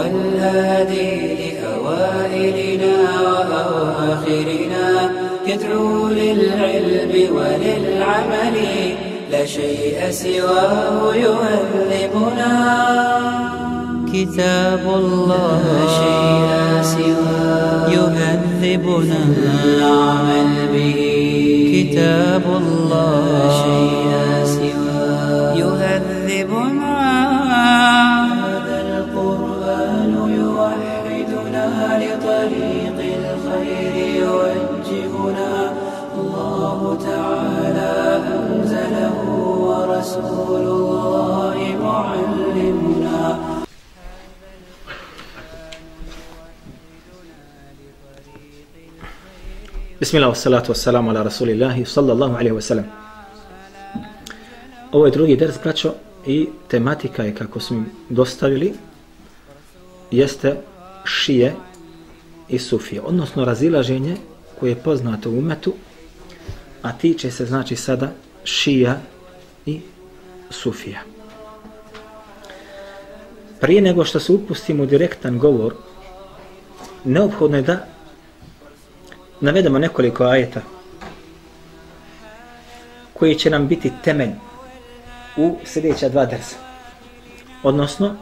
الهادي لأوائلنا وأواخرنا يدعو للعلم وللعمل لا شيء سواه يهذبنا كتاب الله لا شيء سواه يهذبنا. العمل به. كتاب الله لا شيء سواه يهذبنا. يوجهنا. الله تعالى أنزله ورسول الله معلمنا بسم الله والصلاة والسلام على رسول الله صلى الله عليه وسلم. Ovo je drugi ders, braćo, i tematika je, kako smo dostavili, jeste šije i sufije, odnosno razilaženje koje je poznato u umetu, a tiče se, znači, sada šija i sufija. Prije nego što se upustimo u direktan govor, neophodno je da navedemo nekoliko ajeta koji će nam biti temelj u sljedeća dva dersa. Odnosno,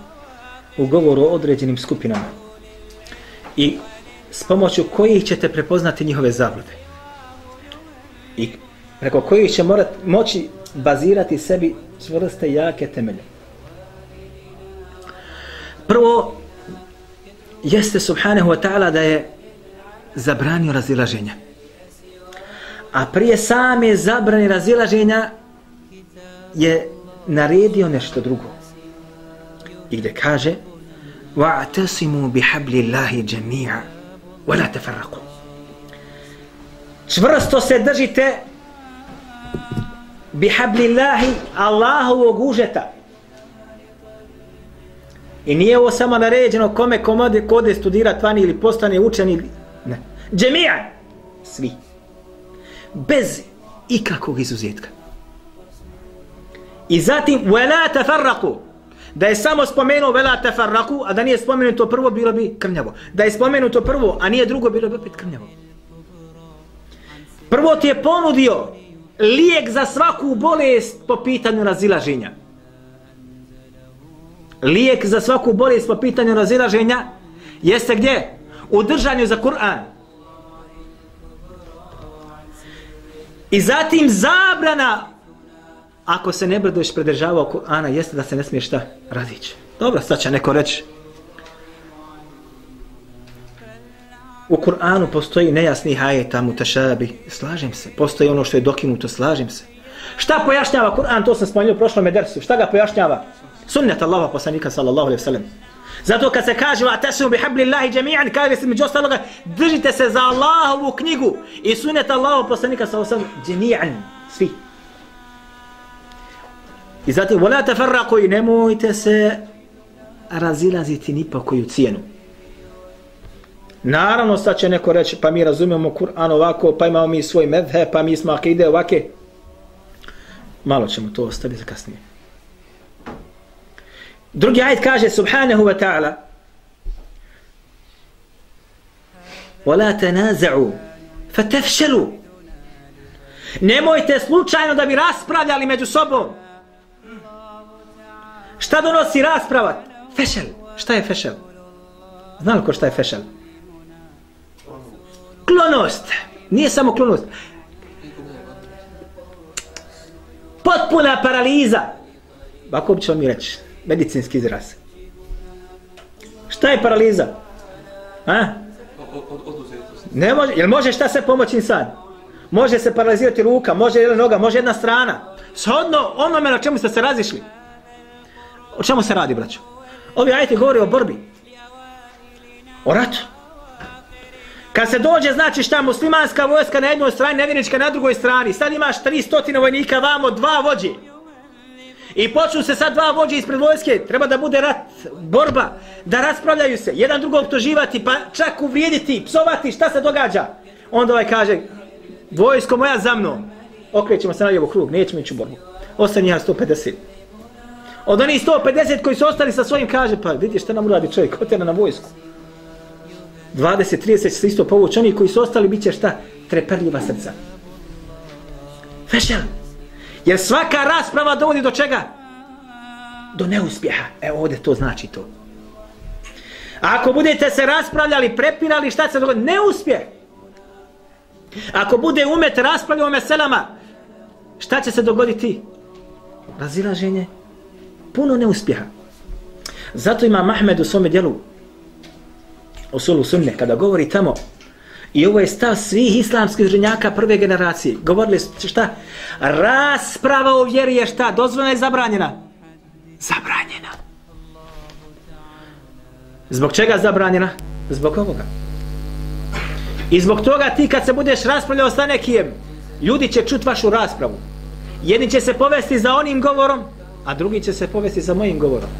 u govoru o određenim skupinama. I s pomoću kojih ćete prepoznati njihove zablude. I preko kojih će morat, moći bazirati sebi čvrste jake temelje. Prvo, jeste subhanahu wa ta'ala da je zabranio razilaženja. A prije same zabrane razilaženja je naredio nešto drugo. I gdje kaže وَاعْتَسِمُوا بِحَبْلِ اللَّهِ جَمِيعًا وَلَا تَفَرَّقُوا Čvrsto se držite بِحَبْلِ اللَّهِ Allahovog užeta. I nije ovo samo naređeno kome komode kode studirati vani ili postane učeni Ne. Džemija. Svi. Bez ikakvog izuzetka. I zatim, vela tefarraku. Da je samo spomenuo vela tefarraku, a da nije spomenuto prvo, bilo bi krnjavo. Da je spomenuto prvo, a nije drugo, bilo bi opet krnjavo. Prvo ti je ponudio lijek za svaku bolest po pitanju razilaženja. Lijek za svaku bolest po pitanju razilaženja jeste gdje? u držanju za Kur'an. I zatim zabrana ako se ne budeš predržavao Kur'ana jeste da se ne smiješ šta radić. Dobro, sad će neko reći U Kur'anu postoji nejasni hajeta, mutašabi, slažem se. Postoji ono što je dokinuto, slažem se. Šta pojašnjava Kur'an, to sam spomenuo u prošlom edersu. Šta ga pojašnjava? Sunnet Allaha poslanika sallallahu alaihi wa sallam. Zato kad se kaže va tasu bi hablillahi jami'an kaže se među ostaloga držite se za Allahovu knjigu i sunnet Allahov poslanika sallallahu alaihi osam jami'an svi. I zato wala tafarraqu i nemojte se razilaziti ni po koju cijenu. Naravno sad će neko reći pa mi razumijemo Kur'an ovako pa imamo mi svoj medhe pa mi smo akide ovake. Malo ćemo to ostaviti za kasnije. Drugi ajet kaže subhanahu wa ta'ala وَلَا تَنَازَعُوا فَتَفْشَلُوا Nemojte slučajno da bi raspravljali među sobom. Šta donosi rasprava? Fešel. Šta je fešel? Zna li ko šta je fešel? Klonost. Nije samo klonost. Potpuna paraliza. Bako bi ćemo mi reći. Medicinski izraz. Šta je paraliza? A? Ne može, jel može šta se pomoći sad? Može se paralizirati ruka, može jedna noga, može jedna strana. Shodno onome na čemu ste se razišli. O čemu se radi, braćo? Ovi ajeti govori o borbi. O ratu. Kad se dođe, znači šta, muslimanska vojska na jednoj strani, nevjenička na drugoj strani. Sad imaš 300 vojnika, vamo dva vođe. I počnu se sad dva vođe ispred vojske, treba da bude rat, borba, da raspravljaju se, jedan drugog toživati, pa čak uvrijediti, psovati, šta se događa? Onda ovaj kaže, vojsko moja za mnom, okrećemo se na lijevo krug, nećemo ići u borbu. Ostane ja 150. Od onih 150 koji su ostali sa svojim kaže, pa vidi šta nam uradi čovjek, otjena na vojsku. 20, 30 se isto povući, oni koji su ostali bit će šta? Treperljiva srca. Vešel. Jer svaka rasprava dovodi do čega? Do neuspjeha. Evo ovdje to znači to. A ako budete se raspravljali, prepirali, šta se dogodi? Neuspjeh. Ako bude umet raspravljao o meselama, šta će se dogoditi? Razilaženje. Puno neuspjeha. Zato ima Mahmed u svome dijelu Usulu sunne, kada govori tamo I ovo je stav svih islamskih ženjaka prve generacije. Govorili su šta? Rasprava o vjeri je šta? Dozvoljena je zabranjena? Zabranjena. Zbog čega zabranjena? Zbog ovoga. I zbog toga ti kad se budeš raspravljao sa nekijem, ljudi će čut vašu raspravu. Jedni će se povesti za onim govorom, a drugi će se povesti za mojim govorom.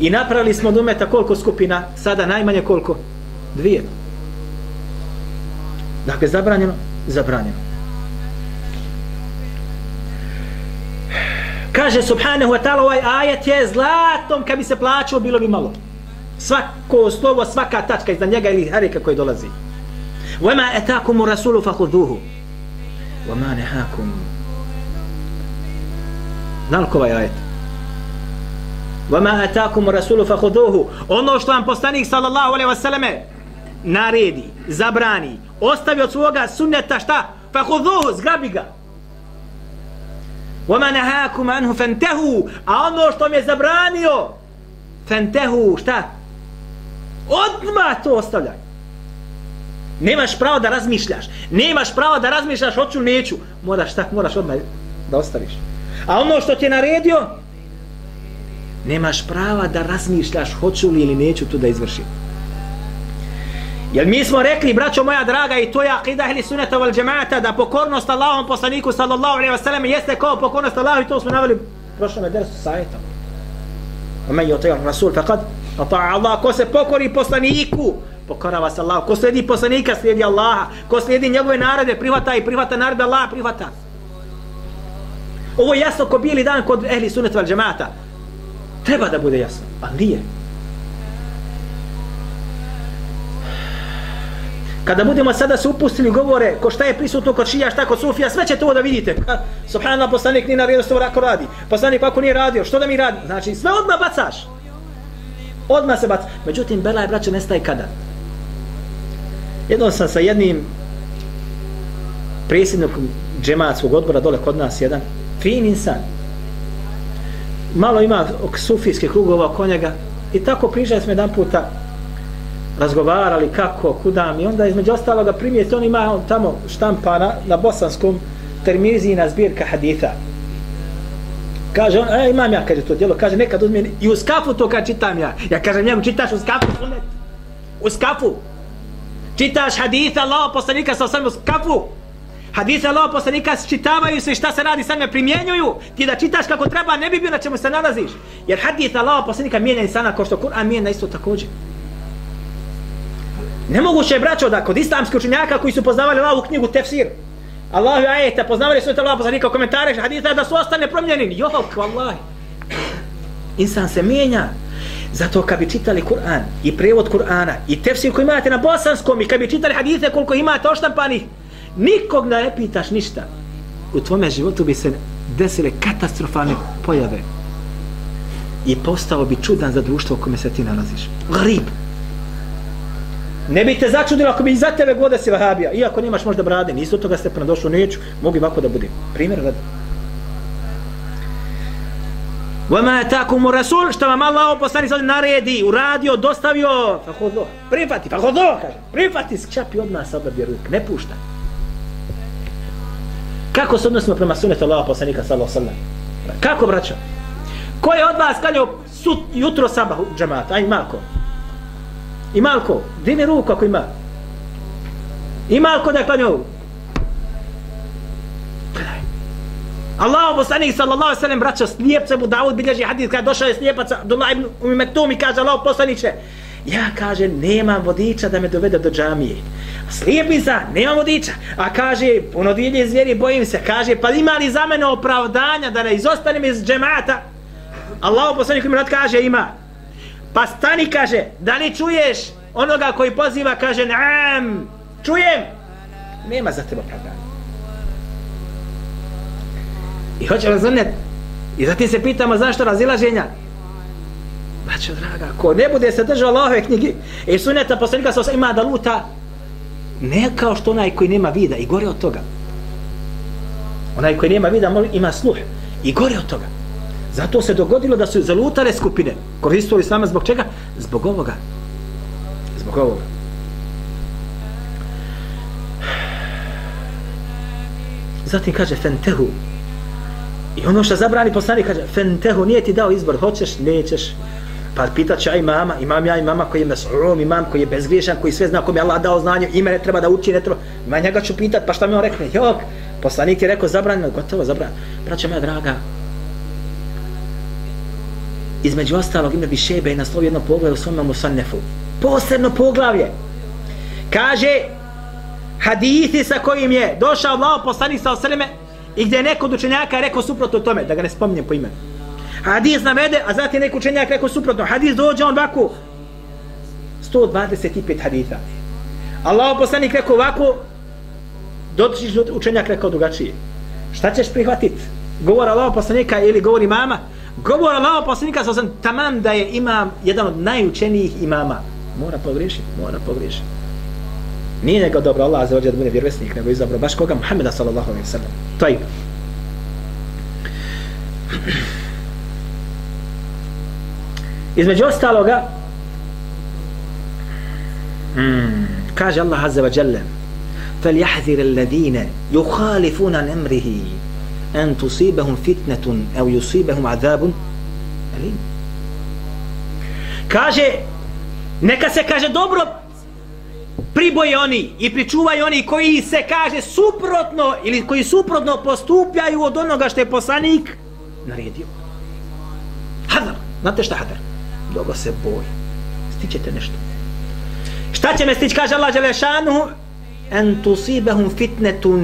I napravili smo dumeta koliko skupina, sada najmanje koliko? Dvije. Dakle, zabranjeno? Zabranjeno. Kaže subhanahu wa ta'ala ovaj ajet je zlatom kad bi se plaćao bilo bi malo. Svako slovo, svaka tačka iza njega ili harika koji dolazi. Wama etakumu rasulu fahuduhu. Wama nehakumu Znali ko ovaj ajet? Vama atakum rasulu fahuduhu. Ono što vam postanik sallallahu alaihi wasallam naredi, zabrani, ostavi od svoga sunneta šta? Fahuduhu, Zgrabi ga. Vama nahakum anhu فَنْتَهُ A ono što mi je zabranio, fantehu, Šta? Odmah to ostavljaj. Nemaš pravo da razmišljaš. Nemaš pravo da razmišljaš, hoću, neću. Moraš šta? Moraš odmah da ostaviš. A ono što ti je naredio, nemaš prava da razmišljaš, hoću li ili neću to da izvršim. Jer mi smo rekli, braćo moja draga, i to je akida ili suneta val džemata, da pokornost Allahom poslaniku sallallahu alaihi wasallam jeste kao pokornost Allahu i to smo naveli prošlom edersu sajeta. Omen je otajal rasul, faqad, ata'a Allah, ko se pokori poslaniku, pokorava se Allah, ko slijedi poslanika, slijedi Allaha, ko slijedi njegove narade, prihvata i prihvata narede Allah, prihvata. Ovo je jasno ko bili dan kod ehli sunet val džemata. Treba da bude jasno, ali nije. Kada budemo sada se upustili govore ko šta je prisutno kod šija, šta kod sufija, sve ćete ovo da vidite. Subhanallah, poslanik nije naredio što ovako radi. Poslanik ako nije radio, što da mi radi? Znači, sve odmah bacaš. Odmah se baca. Međutim, Bela je braća nestaje kada? Jednom sam sa jednim predsjednikom džematskog odbora dole kod nas, jedan fin insan. Malo ima sufijske krugova oko njega i tako prižali smo jedan puta razgovarali kako, kuda mi, onda između ostaloga primijeti, on ima on tamo štampana na, bosanskom termiziji zbirka haditha. Kaže on, e, imam ja, kaže to djelo, kaže nekad uzmi, i u skafu to kad čitam ja. Ja kažem njemu, čitaš u skafu, sunet. U skafu. Čitaš haditha Allah poslanika sa osam u skafu. Hadise Allah poslanika čitavaju se šta se radi, sad ne primjenjuju. Ti da čitaš kako treba, ne bi bio na čemu se nalaziš. Jer hadith Allah poslanika mijenja insana kao što Kur'an mijenja isto također. Nemoguće je, braćo, da kod islamskih učenjaka koji su poznavali Allahovu knjigu Tefsir, Allahu ajeta, poznavali su Allah poslanika u komentare hadise da su ostane promljeni. Jok, vallahi. Insan se mijenja. Zato kad bi čitali Kur'an i prevod Kur'ana i tefsir koji imate na bosanskom i kad bi čitali hadise koliko imate oštampani, nikog ne pitaš ništa. U tvome životu bi se desile katastrofalne pojave i postao bi čudan za društvo u kome se ti nalaziš. Garib Ne bi te začudilo ako bi za tebe goda si vahabija. Iako nemaš možda brade, nisu toga stepena došao, neću, mogu ovako da budem. Primjer radi. Vama je tako mu Rasul, što vam Allah poslani sad naredi, uradio, dostavio, fahodlo, prihvati, fahodlo, kaže, prihvati, skčapi odmah sa bi ruk, ne pušta. Kako se odnosimo prema sunetu Allaha poslanika sallallahu sallam? Kako, braćo? Ko je od vas kanjao sut, jutro sabah u? Aj, Malko. I Malko, dini ruku ako ima. I Malko da je klanjao. Gledaj. Allah poslanik sallallahu alejhi ve sellem braća slijepce mu Davud bilježi hadis kada došao je slijepac Abdullah ibn Umi Mektum i kaže Allah poslanice ja kaže nemam vodiča da me dovede do džamije. Slijepi za, nemam vodiča. A kaže puno divlje zvijeri bojim se. Kaže pa ima li za mene opravdanja da ne izostanem iz džemata? Allah poslanik im kaže ima. Pa stani kaže da li čuješ onoga koji poziva? Kaže naam čujem. Nema za tebe opravdanja. I hoće razumjeti. I zatim se pitamo zašto razilaženja. Braćo draga, ko ne bude se držao Allahove knjige i suneta poslanika sa ima da luta, ne kao što onaj koji nema vida i gore od toga. Onaj koji nema vida ima sluh i gore od toga. Zato se dogodilo da su zalutale skupine koristili islama zbog čega? Zbog ovoga. Zbog ovoga. Zatim kaže fentehu I ono što zabrani poslanik kaže, fentehu nije ti dao izbor, hoćeš, nećeš. Pa pitat će imama, mama, imam ja imama mama koji je mes'um, imam koji je bezgriješan, koji sve zna, kom je Allah dao znanje, ime ne treba da uči, ne treba. Ma njega ću pitat, pa šta mi on rekne, jok, poslanik je rekao, zabranjeno, gotovo, zabranjeno. Braća moja draga, između ostalog ime Bišebe je naslovio jedno poglavlje u svome Musannefu. Posebno poglavlje. Kaže, hadithi sa kojim je došao Allah poslanik sa osreme, I gdje je neko od učenjaka rekao suprotno tome, da ga ne spominjem po imenu. Hadis navede, a zatim neko učenjak rekao suprotno. Hadis dođe on ovako. 125 haditha. Allah poslanik rekao ovako, dotičiš učenjak rekao drugačije. Šta ćeš prihvatit? Govor Allah poslanika ili govori mama? Govor Allah poslanika sa sam tamam da je imam jedan od najučenijih imama. Mora pogriješiti, mora pogriješiti. Nije nego dobro Allah za da bude vjerovjesnik, nego izabro baš koga Muhammeda sallallahu alaihi sallam. To je. Između ostaloga, mm, kaže Allah azza wa jalla, فليحذر الذين يخالفون عن امره ان تصيبهم فتنه أو يصيبهم عذاب اليم kaže neka se kaže dobro priboje oni i pričuvaju oni koji se kaže suprotno ili koji suprotno postupljaju od onoga što je poslanik naredio. Hadar. Znate šta hadar? Dobro se boj. Stićete nešto. Šta će me stići, kaže Allah Đelešanu? En tusibahum fitnetun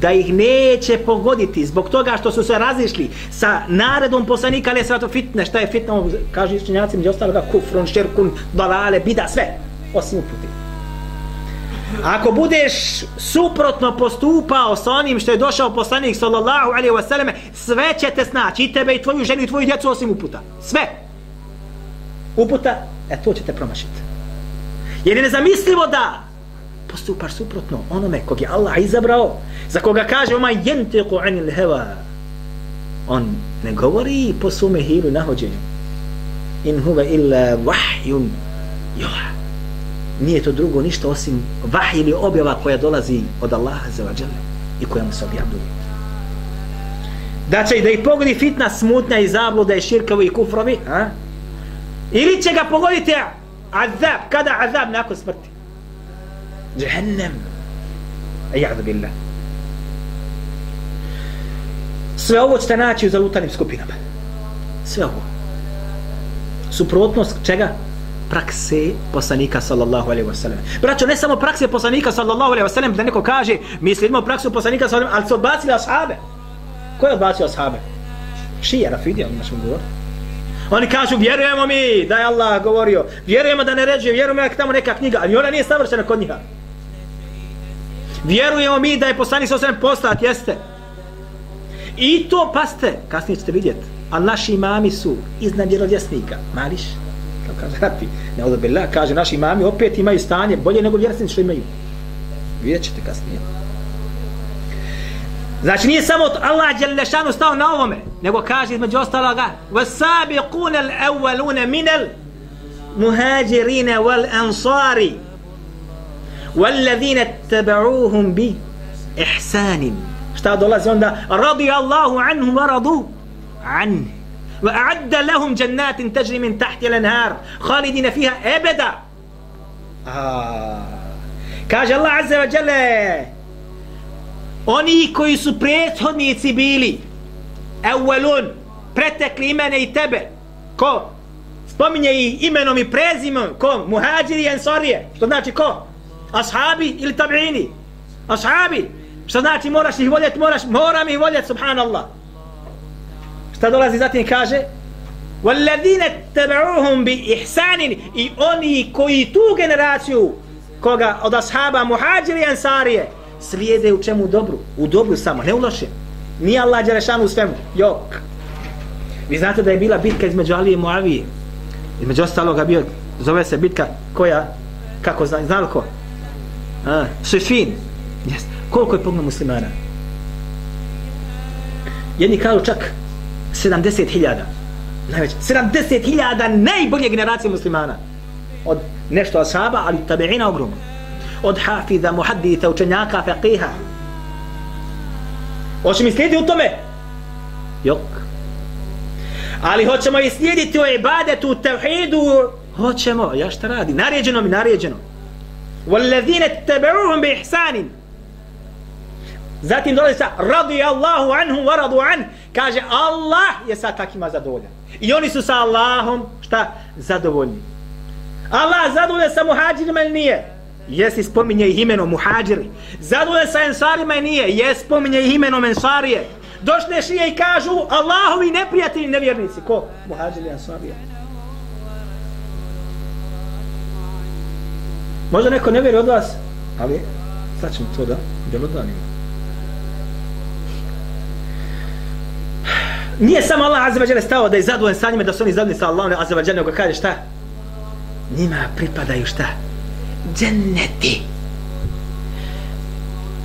da ih neće pogoditi zbog toga što su se razišli sa naredom poslanika ali je fitne šta je fitna kaže isčenjaci među ostaloga kufrun, širkun, balale, bida, sve osim uputi ako budeš suprotno postupao sa onim što je došao poslanik sallallahu alaihi ve selleme, sve će te snaći, i tebe, i tvoju ženu, i tvoju djecu, osim uputa. Sve. Uputa, e to ćete promašiti. Jer je nezamislivo da postupaš suprotno onome kog je Allah izabrao, za koga kaže oma jentiku anil heva. On ne govori po sume hiru nahođenju. In huve illa vahjun joha nije to drugo ništa osim vah ili objava koja dolazi od Allaha za vađale i koja mu se objavljuje. Da će da ih pogodi fitna smutnja i zabluda i širkovi i kufrovi, a? Ili će ga pogoditi azab, kada azab nakon smrti? Jehennem. Ejadu billah. Sve ovo ćete naći u zalutanim skupinama. Sve ovo. Suprotnost čega? prakse poslanika sallallahu alejhi ve sellem. Braćo, ne samo prakse poslanika sallallahu alejhi ve sellem, da neko kaže, mi slijedimo praksu poslanika sallallahu alejhi ve sellem, ali su odbacili ashabe. Ko je odbacio ashabe? Šija, Rafidija, ono našem govor. Oni kažu, vjerujemo mi da je Allah govorio, vjerujemo da ne ređuje, vjerujemo da je tamo neka knjiga, ali ona nije savršena kod njiha. Vjerujemo mi da je poslanik sa osvijem poslat, jeste. I to, paste, kasnije ćete vidjeti, a naši imami su iznad vjerovjesnika, mališ, kaže rati, ne odobila, kaže naši imami opet imaju stanje bolje nego vjerovjesnici što imaju. Vidjet ćete kasnije. Znači nije samo Allah Đelešanu stao na ovome, nego kaže između ostaloga وَسَابِقُونَ الْأَوَّلُونَ مِنَ الْمُهَاجِرِينَ وَالْأَنصَارِ وَالَّذِينَ اتَّبَعُوهُمْ بِإِحْسَانٍ Šta dolazi onda? رَضِيَ اللَّهُ عَنْهُمْ وَرَضُوا عَنْهِ وَأَعَدَّ لَهُمْ جَنَّاتٍ تَجْرِ مِنْ تَحْتِ الْأَنْهَارِ خَالِدِينَ فِيهَا أَبَدًا Kaže Allah Azza wa Jalla oni koji su prethodnici bili evelun pretekli imene i tebe ko spominje i imenom i prezimom ko muhađiri i ensarije što znači ko ashabi ili tabini ashabi što znači moraš ih voljeti moraš moram ih voljeti subhanallah šta dolazi zatim kaže والذين اتبعوهم بإحسان i oni koji tu generaciju koga od ashaba muhađiri i ensarije slijede u čemu? Dobru. U dobru samo, ne u lošem. Nije Allah Đerešanu u svemu. Jok vi znate da je bila bitka između Alije i Moavije. između ostaloga bio zove se bitka koja kako zna, znali ko? A, Sifin yes. koliko je pogno muslimana? Jedni kažu čak 70.000 najveće 70.000 najbolje generacije muslimana. Od nešto asaba ali tabeina ogromno od hafiza, muhaddita, učenjaka, faqiha. Hoće mi slijediti u tome? Jok. Ali hoćemo i slijediti u ibadetu, u tevhidu, hoćemo. Ja šta radi? Naređeno mi, naređeno. وَالَّذِينَ تَبَعُوهُمْ بِإِحْسَانٍ Zatim dolazi sa radi Allahu anhum wa radu an kaže Allah je sa takima zadovoljan. I oni su sa Allahom šta zadovoljni. Allah zadovoljan sa muhađirima ili nije? Jesi spominje ih imenom muhađiri. Zadovoljan sa ensarima i nije. Jes spominje ih imenom ensarije. Došle šije i kažu Allahovi neprijatelji nevjernici. Ko? Muhađiri ensarije. Možda neko ne vjeri od vas, ali sad ćemo to da bjelodanimo. Nije samo Allah azza stao da je zadovoljan sa njima da su oni zadovoljni sa Allahom azza wa nego kaže šta? Njima pripadaju šta? Dženneti.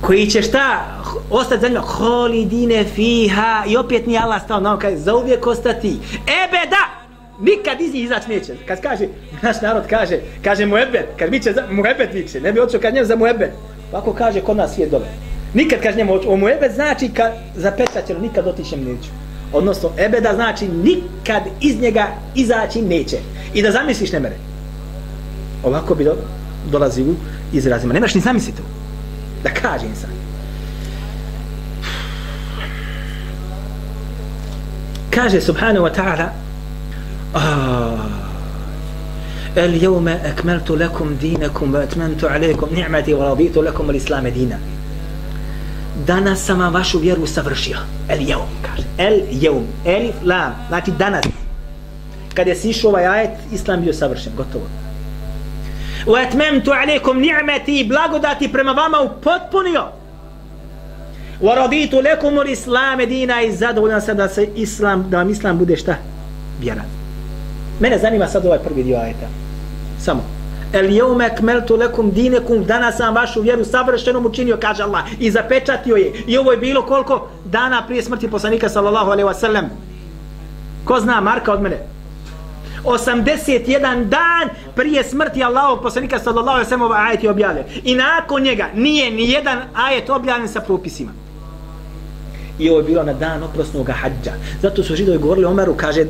Koji će šta ostati za njima holidine fiha i opet nije Allah stao na kaže za uvijek ostati. Ebe da nikad iz njih izaći neće. Kad kaže naš narod kaže kaže mu ebe kad biće za mu ebe viće ne bi očeo kad njemu za mu ebe ako kaže kod nas je dole. Nikad kaže njemu o mu ebe znači kad zapečaćeno nikad otišem neću. Odnosno ebe da znači nikad iz njega izaći neće. I da zamisliš ne mere ovako bi dobro dolazi u izrazima. Nemaš ni zamisliti da kaže insan. Kaže subhanahu wa ta'ala ah, El jevme ekmeltu lekum dinakum ve etmentu alaikum ni'mati wa raditu lekum al islame dina. Danas sam vašu vjeru savršio. El jevm, kaže. El jevm. El lam. Znači danas. Kad je sišao ovaj ajet, islam bio savršen. Gotovo. واتممت عليكم نعمتي blagodati prema vama upotpunio ورضيت لكم الاسلام دينا i zadovoljan sam da se islam da vam islam bude šta vjera mene zanima sad ovaj prvi dio ajeta samo El yawma akmaltu lakum dinakum danas sam vašu vjeru savršenom učinio kaže Allah i zapečatio je i ovo je bilo koliko dana prije smrti poslanika sallallahu alejhi ve sellem ko zna Marka od mene 81 dan prije smrti Allahov poslanika sallallahu alejhi ve sellem ovaj ajet je objavljen. I nakon njega nije ni jedan ajet objavljen sa propisima. I ovo je bilo na dan oprosnog hađa. Zato su židovi govorili Omeru, kaže,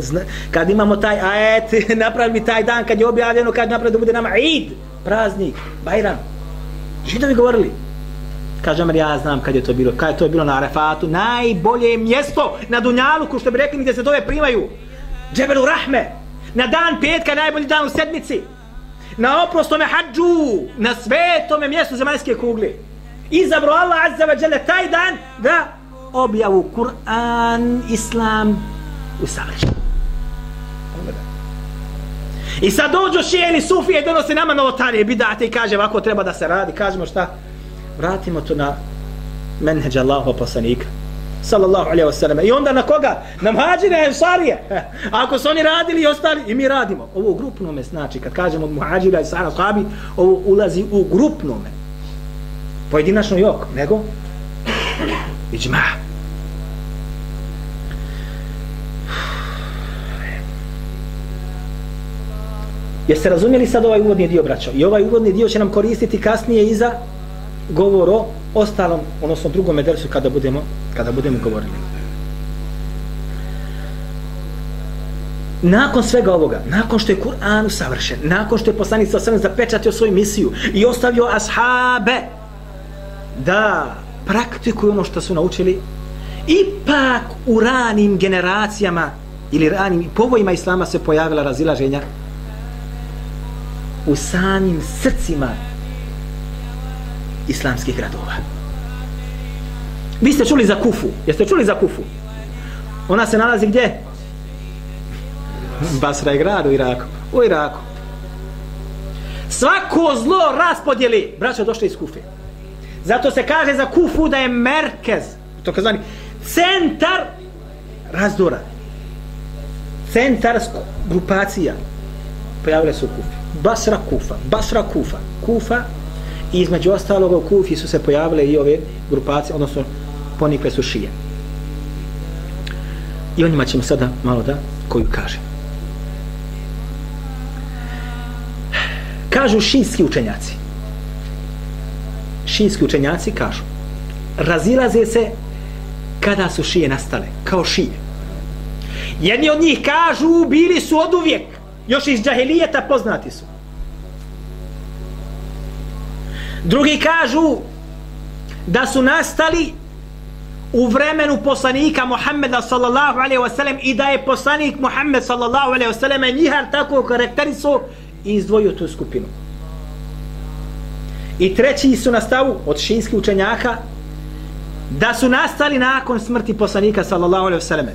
kad imamo taj ajet, napravi mi taj dan kad je objavljeno, kad napravi da bude nama id, praznik, bajram. Židovi govorili. Kaže Omer, ja znam kad je to bilo. Kad je to bilo na Arefatu, najbolje mjesto na Dunjaluku, što bi rekli gdje se dove primaju. Džebelu Rahme, na dan petka, najbolji dan u sedmici, na oprostome hađu, na svetome mjestu zemaljske kugle. Izabro Allah azza wa Jalla taj dan da objavu Kur'an, Islam u savršenju. I sad dođu šijeni sufije donose nama novotarije, bidate i kaže ovako treba da se radi. Kažemo šta? Vratimo to na menheđa Allahova poslanika sallallahu alaihi wasallam. I onda na koga? Na muhađire ensarije. Ako su oni radili i ostali, i mi radimo. Ovo u grupnome znači, kad kažemo od muhađira i sara sahabi, ovo ulazi u grupnome. Pojedinačno jok, nego iđma. Jeste razumjeli sad ovaj uvodni dio, braćo? I ovaj uvodni dio će nam koristiti kasnije i za govor o ostalom, odnosno drugom dersu kada budemo, kada budemo govorili. Nakon svega ovoga, nakon što je Kur'an savršen, nakon što je poslanik sa svem zapečatio svoju misiju i ostavio ashabe da praktikuju ono što su naučili, ipak u ranim generacijama ili ranim povojima Islama se pojavila razilaženja u samim srcima islamskih gradova. Vi ste čuli za Kufu? Jeste čuli za Kufu? Ona se nalazi gdje? Basra je grad u Iraku. U Iraku. Svako zlo raspodjeli. Braćo, došli iz Kufe. Zato se kaže za Kufu da je Merkez. To kaže zvani centar razdora. Centar grupacija. Pojavile su u Kufi. Basra Kufa. Basra Kufa. Kufa I između ostalog u Kufi su se pojavile i ove grupacije, odnosno ponikle su šije. I o njima ćemo sada malo da koju kaže. Kažu šijski učenjaci. Šijski učenjaci kažu razilaze se kada su šije nastale, kao šije. Jedni od njih kažu bili su od uvijek, još iz džahelijeta poznati su. Drugi kažu da su nastali u vremenu poslanika Muhammeda sallallahu alaihi wasallam i da je poslanik Muhammed sallallahu alaihi wasallam njihar tako karakterisao i izdvojio tu skupinu. I treći su nastavu od šinskih učenjaka da su nastali nakon smrti poslanika sallallahu alaihi wasallam.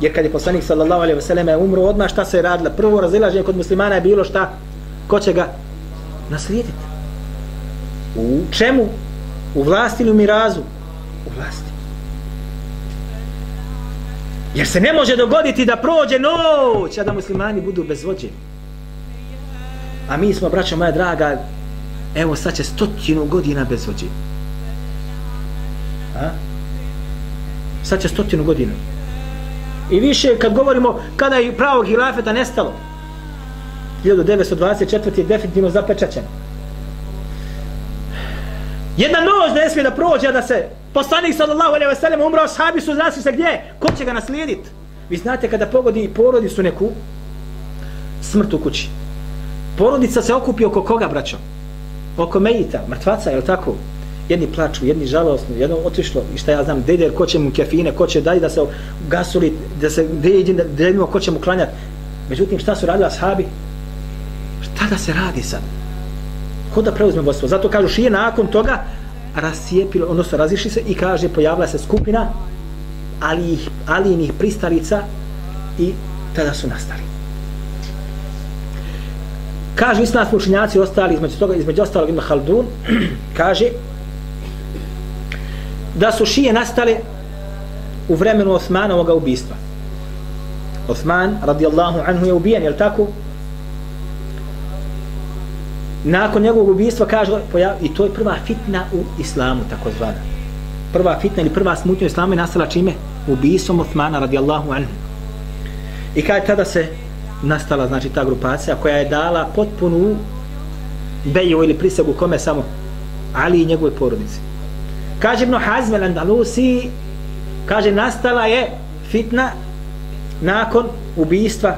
Jer kad je poslanik sallallahu alaihi wasallam umro odmah šta se je radila? Prvo razilaženje kod muslimana je bilo šta? Ko će ga naslijediti? U čemu? U vlasti ili u mirazu? U vlasti. Jer se ne može dogoditi da prođe noć, a da muslimani budu bez vođe. A mi smo, braćo moja draga, evo sad će stotinu godina bez vođe. A? Sad će stotinu godina. I više kad govorimo kada je pravog hilafeta nestalo. 1924. je definitivno zapečaćeno. Jedna noć ne smije da prođe, da se poslanik sallallahu alaihi wa sallam umro, sahabi su znali se gdje, ko će ga naslijediti? Vi znate kada pogodi porodicu neku, smrt u kući. Porodica se okupi oko koga, braćo? Oko mejita, mrtvaca, je li tako? Jedni plaču, jedni žalostni, jedno otišlo, i šta ja znam, deder, ko će mu kefine, ko će daj da se gasuli, da se deđi, da jedno ko će mu klanjati. Međutim, šta su radili ashabi? Šta da se radi sad? Ko da preuzme vodstvo. Zato kažu šije nakon toga rasijepilo, odnosno razišli se i kaže pojavila se skupina ali ih, ali ih pristalica i tada su nastali. Kaže islamski učinjaci ostali između toga, između ostalog ima Haldun, kaže da su šije nastale u vremenu Osmanovog ubistva. Osman radijallahu anhu je ubijen, je tako? Nakon njegovog ubistva kaže i to je prva fitna u islamu takozvana prva fitna ili prva smutnja u islamu je nastala čime? Ubistvom Uthmana radijallahu anhu. I kada tada se nastala znači ta grupacija koja je dala potpunu beju ili prisegu kome? Samo Ali i njegove porodice kaže Ibn Hazm el Andalusi kaže nastala je fitna nakon ubistva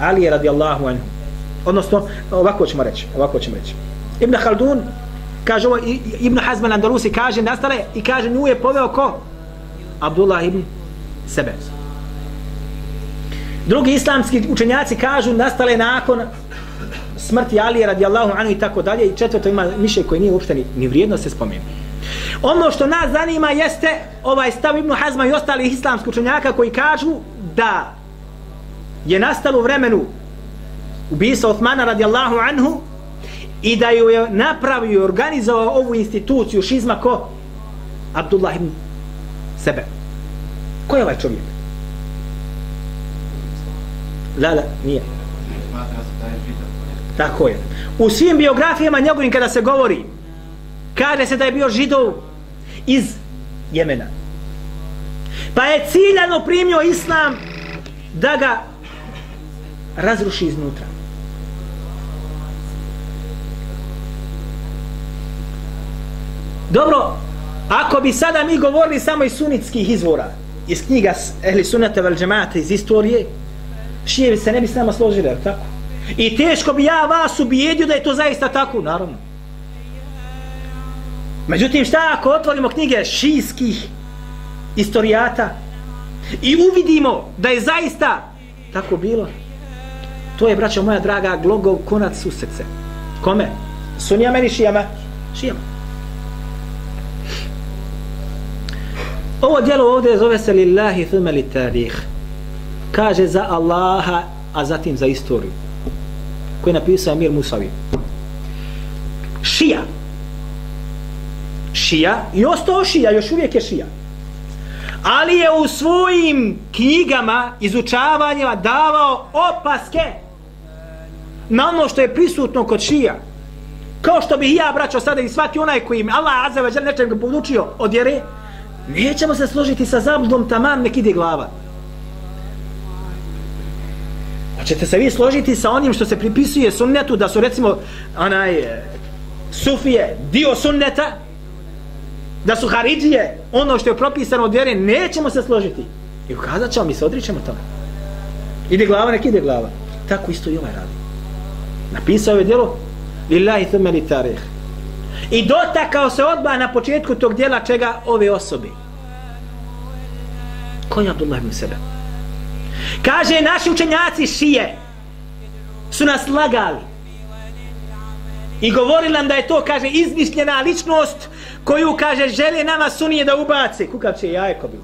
Ali radijallahu anhu odnosno ovako ćemo reći ovako ćemo reći. Ibn Haldun kaže ovo Ibn Hazm al-Andalusi kaže nastale i kaže nju je poveo ko? Abdullah ibn Sebe drugi islamski učenjaci kažu nastale nakon smrti Alije radijallahu anhu i tako dalje i četvrto ima mišlje koje nije uopšte ni, ni vrijedno se spomenu ono što nas zanima jeste ovaj stav Ibn Hazma i ostalih islamskih učenjaka koji kažu da je nastalo u vremenu ubisa Osmana radijallahu anhu i da ju je napravio i organizovao ovu instituciju šizma ko? Abdullah ibn sebe. Ko je ovaj čovjek? Da, da, nije. Tako je. U svim biografijama njegovim kada se govori, kaže se da je bio židov iz Jemena. Pa je ciljano primio islam da ga razruši iznutra. Dobro, ako bi sada mi govorili samo iz sunitskih izvora, iz knjiga Ehli Sunnata vel džemata, iz istorije, šije se ne bi s nama složili, ali tako? I teško bi ja vas ubijedio da je to zaista tako, naravno. Međutim, šta ako otvorimo knjige šijskih istorijata i uvidimo da je zaista tako bilo, to je, braćo moja draga, glogov konac u. Kome? Sunijama ili šijama? Šijama. Ovo djelo ovdje zove se lillahi thume li tarih. Kaže za Allaha, a zatim za istoriju. Koji je napisao Amir Musavi. Šija. Šija. I ostao šija, još uvijek je šija. Ali je u svojim knjigama, izučavanjima davao opaske na ono što je prisutno kod šija. Kao što bih ja, braćo, sada i svaki onaj koji im Allah Azza wa nečem ga podučio od vjere, nećemo se složiti sa zabludom taman nek ide glava. Pa Hoćete se vi složiti sa onim što se pripisuje sunnetu da su recimo onaj e, sufije dio sunneta da su haridžije ono što je propisano od vjere nećemo se složiti i ukazat ćemo mi se odričemo toga. ide glava nek ide glava tako isto i ovaj radi napisao je djelo lillahi thumme li tarih i dotakao se odba na početku tog djela čega ove osobe. Ko je Abdullah ibn Sebe? Kaže naši učenjaci šije su nas lagali. I govorili nam da je to kaže izmišljena ličnost koju kaže žele nama sunije da ubace. Kukav će jajko bilo.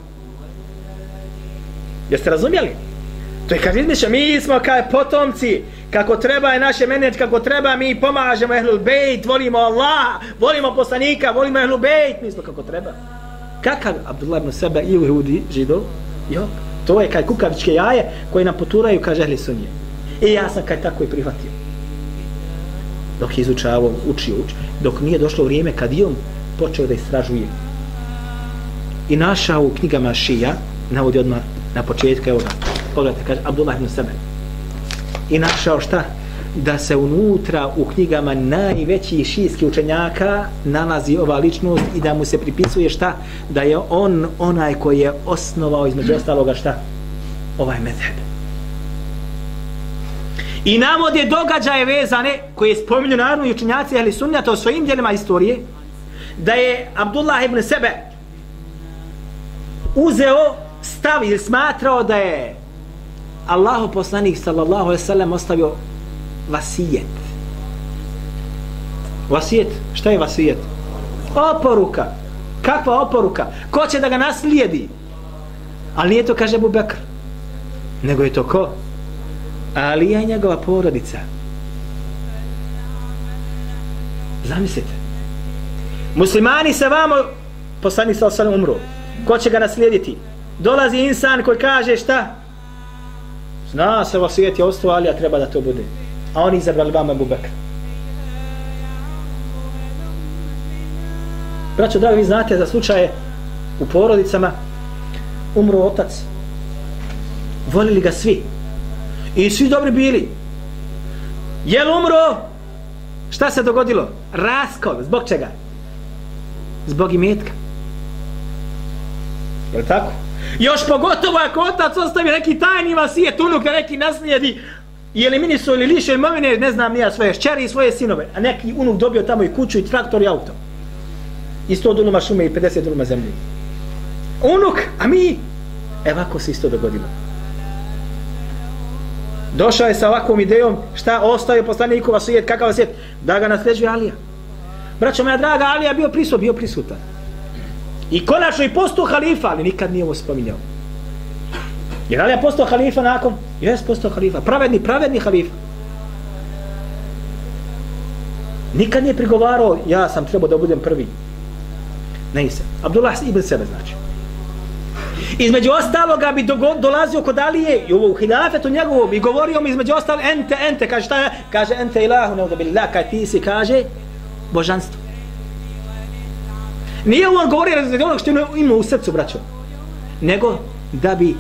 Jeste razumjeli? To je kaže izmišljeno. Mi smo kao potomci kako treba je naše meneć, kako treba mi pomažemo Ehlul Bejt, volimo Allah, volimo poslanika, volimo Ehlul Bejt, mi smo kako treba. Kakav Abdullah ibn Seba i Uhudi židov? Jo, to je kaj kukavičke jaje koje nam poturaju, kaže Ehli Sunije. I e, ja sam kaj tako i prihvatio. Dok je izučavao, učio, učio, dok nije došlo vrijeme kad i on počeo da istražuje. I našao u knjigama Šija, navodi odmah na početku, evo ga, pogledajte, kaže Abdullah ibn Seba, i našao šta? Da se unutra u knjigama najvećih šijskih učenjaka nalazi ova ličnost i da mu se pripisuje šta? Da je on onaj koji je osnovao između ostaloga šta? Ovaj medheb. I navode događaje vezane koje spominju naravno i učenjaci ali sunnjata o svojim djelima istorije da je Abdullah ibn Sebe uzeo stav ili smatrao da je Allahu poslanik sallallahu alejhi ve sellem ostavio vasijet. Vasijet, šta je vasijet? Oporuka. Kakva oporuka? Ko će da ga naslijedi? Ali nije to kaže Abu Bekr. Nego je to ko? Ali je njegova porodica. Zamislite. Muslimani se vamo poslanik sallallahu alejhi ve sellem umro. Ko će ga naslijediti? Dolazi insan koji kaže šta? Zna se vasijet je ostao, ali ja treba da to bude. A oni izabrali vama Abu Bekr. Braćo, drago, vi znate za slučaje u porodicama umro otac. Volili ga svi. I svi dobri bili. Jel umro? Šta se dogodilo? Raskol. Zbog čega? Zbog imetka. Je li tako? Još pogotovo ako otac ostavi neki tajni vasijet unuka, neki naslijedi je li miniso ili liše imovine, ne znam nija svoje šćeri i svoje sinove, a neki unuk dobio tamo i kuću i traktor i auto. I 100 dunuma šume i 50 dunuma zemlje. Unuk, a mi, evako se isto dogodilo. Došao je sa ovakvom idejom, šta ostaje poslaniku vasijet, kakav vasijet, da ga nasljeđuje Alija. Braćo moja draga, Alija bio prisutan, bio prisutan. I konačno i postao halifa, ali nikad nije ovo spominjao. Jer ali je postao halifa nakon? Jes, postao halifa. Pravedni, pravedni halifa. Nikad nije prigovarao, ja sam trebao da budem prvi. Ne se. Abdullah ibn sebe znači. Između ostaloga bi dogo- dolazio kod Alije i ovo u hilafetu njegovom i govorio mi između ostalo ente, ente, kaže šta je? Kaže ente ilahu, ne da kaj ti si, kaže božanstvo. Nije on govorio radi onog što ono ima u srcu, braćo. Nego da bi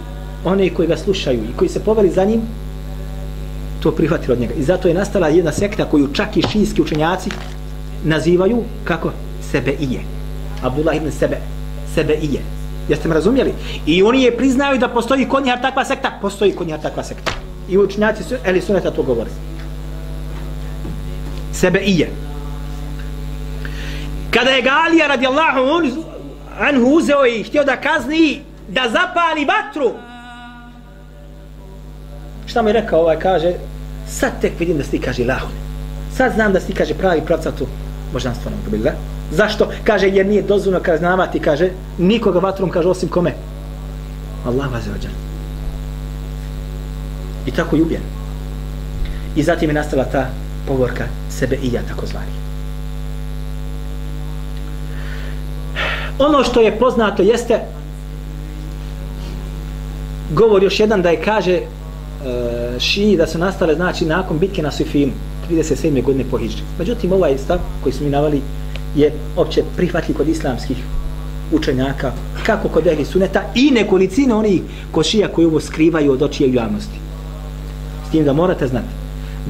one koji ga slušaju i koji se poveli za njim, to prihvatili od njega. I zato je nastala jedna sekta koju čak i šijski učenjaci nazivaju kako? Sebe ije. Abdullah ibn Sebe. Sebe ije. Jeste me razumjeli? I oni je priznaju da postoji kod njih takva sekta. Postoji kod njih takva sekta. I učenjaci su, eli suneta to govori. Sebe ije. Kada je Galija radijallahu anhu uzeo i htio da kazni da zapali vatru. Šta mu je rekao ovaj? Kaže sad tek vidim da si ti kaže lahun sad znam da si ti kaže pravi pravcatu božanstvo nam dobili zašto? Kaže jer nije dozvoljno kaznavati kaže nikoga vatrom kaže osim kome? Allah vas rođan i tako je ubijen. I zatim je nastala ta povorka sebe i ja tako zvani. Ono što je poznato jeste govor još jedan da je kaže e, uh, šiji da su nastale znači nakon bitke na Sufinu 37. godine po Hidži. Međutim, ovaj stav koji smo mi navali je opće prihvatljiv kod islamskih učenjaka, kako kod ehli suneta i nekolicine onih ko šija koji ovo skrivaju od očije javnosti. S tim da morate znati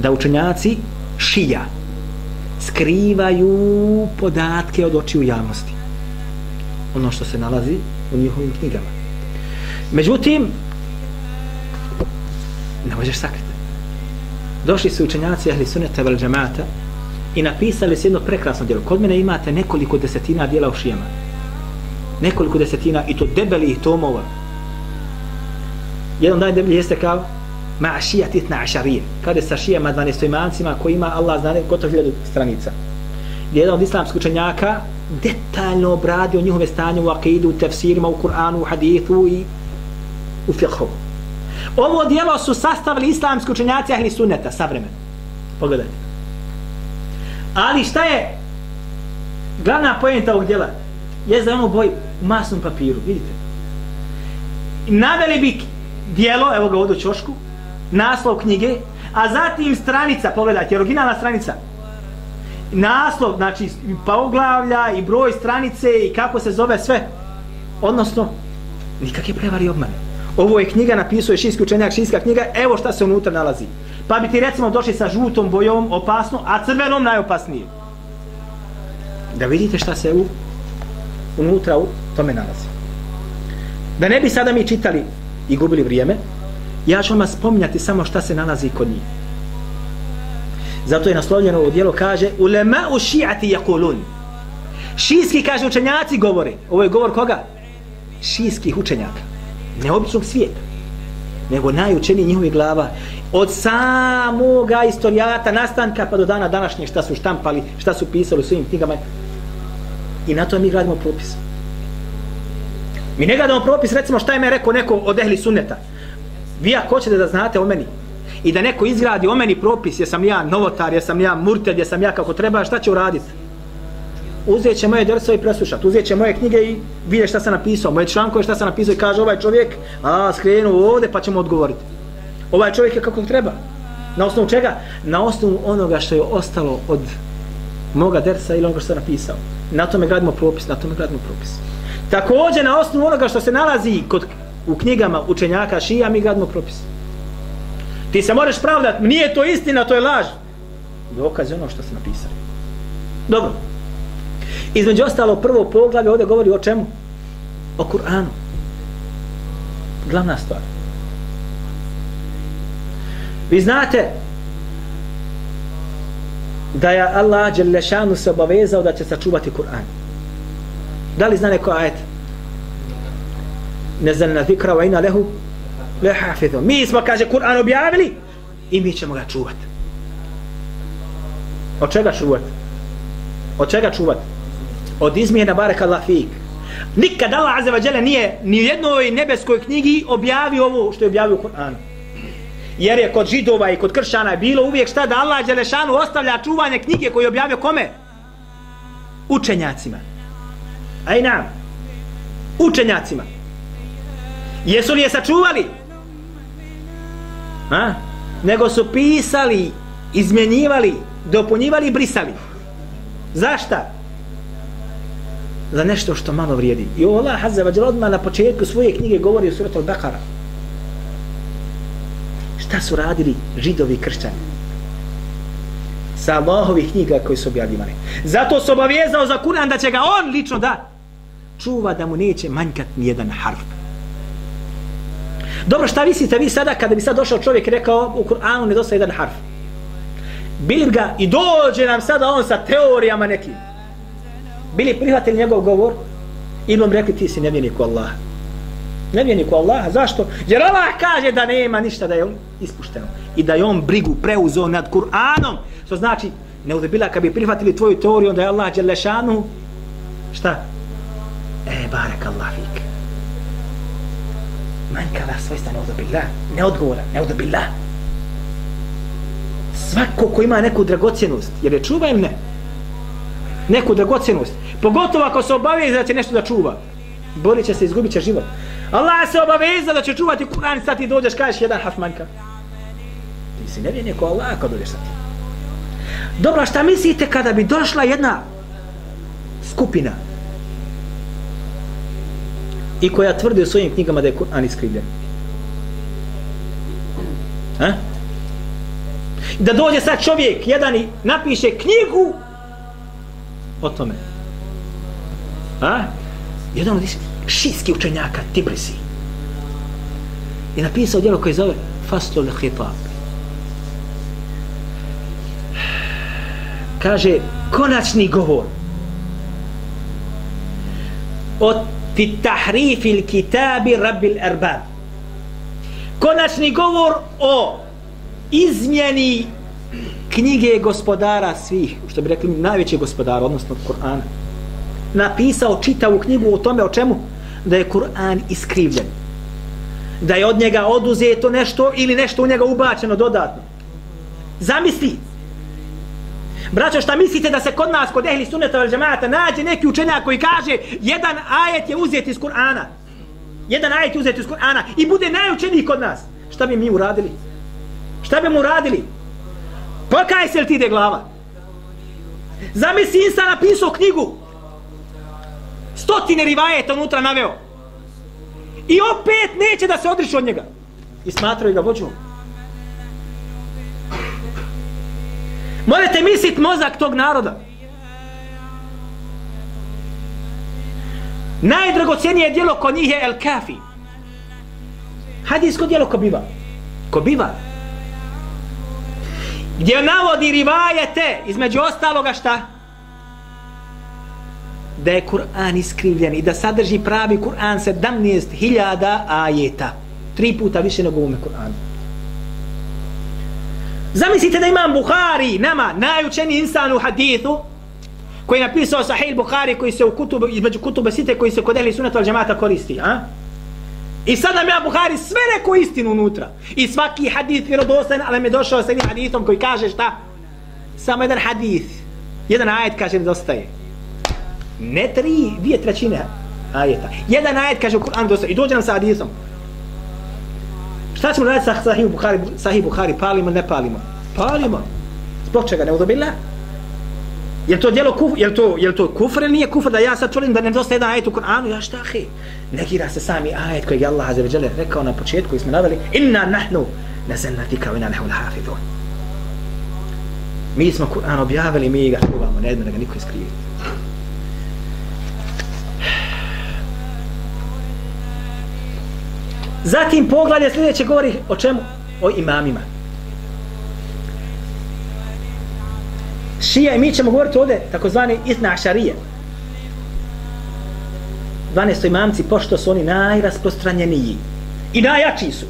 da učenjaci šija skrivaju podatke od očiju javnosti. Ono što se nalazi u njihovim knjigama. Međutim, ne možeš sakriti. Došli su učenjaci ahli suneta vel Džamata i napisali se jedno prekrasno djelo. Kod mene imate nekoliko desetina djela u šijama. Nekoliko desetina i to debelih tomova. Jedan dan deblji jeste kao ma šija titna ašarije. Kada sa šijama 12 imancima koji ima Allah zna gotovo hiljadu stranica. Jedan od islamskih učenjaka detaljno obradio njihove stanje u akidu, u tefsirima, u Kur'anu, u hadithu i u fiqhu. Ovo dijelo su sastavili islamski učenjaci ahli sunneta, savremen. Pogledajte. Ali šta je glavna pojenta ovog dijela? Je za ono boj u masnom papiru, vidite. Naveli bi dijelo, evo ga ovdje u čošku, naslov knjige, a zatim stranica, pogledajte, originalna stranica. Naslov, znači, pa oglavlja i broj stranice i kako se zove sve. Odnosno, nikakve prevari obmane ovo je knjiga, napisao je šinski učenjak, šinska knjiga, evo šta se unutra nalazi. Pa bi ti recimo došli sa žutom bojom opasno, a crvenom najopasnije. Da vidite šta se u, unutra u tome nalazi. Da ne bi sada mi čitali i gubili vrijeme, ja ću vam spominjati samo šta se nalazi kod njih. Zato je naslovljeno ovo dijelo, kaže Ulema u šijati jakulun. Šijski, kaže, učenjaci govore. Ovo je govor koga? Šijskih učenjaka neobičnog svijeta nego najučeniji njihovi glava od samoga istorijata nastanka pa do dana današnje šta su štampali šta su pisali u svojim knjigama i na to mi gradimo propis mi ne gradimo propis recimo šta je me rekao neko od ehli sunneta vi ako hoćete da znate o meni i da neko izgradi o meni propis jesam ja novotar, jesam ja murted, jesam ja kako treba, šta će uraditi? uzet će moje drso i preslušat, uzet će moje knjige i vidje šta sam napisao, moje člankove šta sam napisao i kaže ovaj čovjek, a skrenu ovde pa ćemo odgovoriti. Ovaj čovjek je kako treba. Na osnovu čega? Na osnovu onoga što je ostalo od moga dersa ili onoga što sam napisao. Na tome gradimo propis, na tome gradimo propis. Također na osnovu onoga što se nalazi kod, u knjigama učenjaka šija, mi gradimo propis. Ti se moraš pravdati, nije to istina, to je laž. Dokaz je ono što se napisali. Dobro. Između ostalo prvo poglavlje ovdje govori o čemu? O Kur'anu. Glavna stvar. Vi znate da je Allah Đelešanu se obavezao da će sačuvati Kur'an. Da li zna neko ajet? Ne zna na zikra wa ina lehu le hafidhu. Mi smo, kaže, Kur'an objavili i mi ćemo ga čuvati. Od čega čuvati? Od čega čuvati? od izmjena barek Allah fik. Nikad Allah Azza wa nije ni u jednoj nebeskoj knjigi objavio ovo što je objavio u Kur'anu. Jer je kod židova i kod kršana bilo uvijek šta da Allah Đelešanu ostavlja čuvanje knjige koje je objavio kome? Učenjacima. Aj nam. Učenjacima. Jesu li je sačuvali? A? Nego su pisali, izmjenjivali, dopunjivali i brisali. Zašta? Za nešto što malo vrijedi. I ovo Allah Azza wa odmah na početku svoje knjige govori o suratu Al-Bakara. Šta su radili židovi i kršćani? Sa Allahovih knjiga koji su objavljivani. Zato su obavijezao za Kur'an da će ga on lično da čuva da mu neće manjkat nijedan harf. Dobro, šta mislite vi sada kada bi sad došao čovjek i rekao u Kur'anu nedostaje jedan harf? Bili ga i dođe nam sada on sa teorijama nekim. Bili prihvatili njegov govor ili vam rekli ti si nevjenik u Allah. Nevjenik u Allah, zašto? Jer Allah kaže da nema ništa da je on ispušteno. I da je on brigu preuzeo nad Kur'anom. Što znači, ne kad bi prihvatili tvoju teoriju, onda je Allah Đelešanu, šta? E, barek Allah fik. Manjkava svojstva ne neodgovora, Ne. Svako ko ima neku dragocjenost, jer je čuva ili ne? Neku dragocjenost. Pogotovo ako se obavije da će nešto da čuva. Borit će se, izgubit će život. Allah se obaveza da će čuvati Kur'an sad ti dođeš, kažeš jedan haf manjka. Ti si nevjernik ko Allah kad dođeš sad. Dobro, šta mislite kada bi došla jedna skupina i koja tvrdi u svojim knjigama da je Kur'an iskrivljen? Ha? Da dođe sad čovjek jedan i napiše knjigu o tome. A? Jedan od šijskih učenjaka, Tibrisi. I napisao djelo koje zove Fastul Hitab. Kaže, konačni govor o fi tahrifi il kitabi rabbil erbab. Konačni govor o izmjeni knjige gospodara svih, što bi rekli najveći gospodar, odnosno Kur'ana. Napisao čitavu knjigu o tome o čemu? da je Kur'an iskrivljen. Da je od njega oduzeto nešto ili nešto u njega ubačeno dodatno. Zamisli. Braćo, šta mislite da se kod nas, kod ehli sunneta ili džemata, nađe neki učenjak koji kaže jedan ajet je uzet iz Kur'ana. Jedan ajet je uzet iz Kur'ana i bude najučeniji kod nas. Šta bi mi uradili? Šta bi mu uradili? Pokaj se li ti ide glava? Zamisli insta napisao knjigu stotine rivajeta unutra naveo. I opet neće da se odriču od njega. I smatraju ga vođom. Morate misliti mozak tog naroda. Najdragocijenije dijelo kod njih je El Kafi. Hadijsko dijelo ko biva. Ko biva. Gdje navodi rivajete između ostaloga šta? da je Kur'an iskrivljen i da sadrži pravi Kur'an 17.000 ajeta. Tri puta više nego ume Kur'anu. Zamislite da imam Buhari, nama, najučeni insan u hadithu, koji je napisao Sahih Buhari, koji se u kutubu, između kutube site, koji se kod ehli sunata džemata koristi. A? I sad nam ja Buhari sve neko istinu unutra. I svaki hadith vjerodostan, ali mi došao sa jednim hadithom koji kaže šta? Samo jedan hadith. Jedan ajet kaže nedostaje. Ne tri, dvije trećine ajeta. Jedan ajet kaže u Kur'an dosta i dođe nam sa hadisom. Šta ćemo raditi sa Sahih Bukhari, Sahih Bukhari, palimo, ne palimo? Palimo. Zbog čega, ne udobila? Je to djelo kuf, je to, je to kufr ili nije kufr da ja sad tvrdim da ne dosta jedan ajet u Kur'anu? Ja šta he? Negira se sami ajet koji je Allah azza veđele rekao na početku koji smo naveli Inna nahnu nazalna fika wa inna nehu lahafidun. Mi smo Kur'an objavili, mi ga čuvamo, ne da ga niko iskrije. Zatim poglavlje sljedeće govori o čemu? O imamima. Šija i mi ćemo govoriti ovdje takozvani Isna Šarije. 12 imamci, pošto su oni najrasprostranjeniji. I najjačiji su.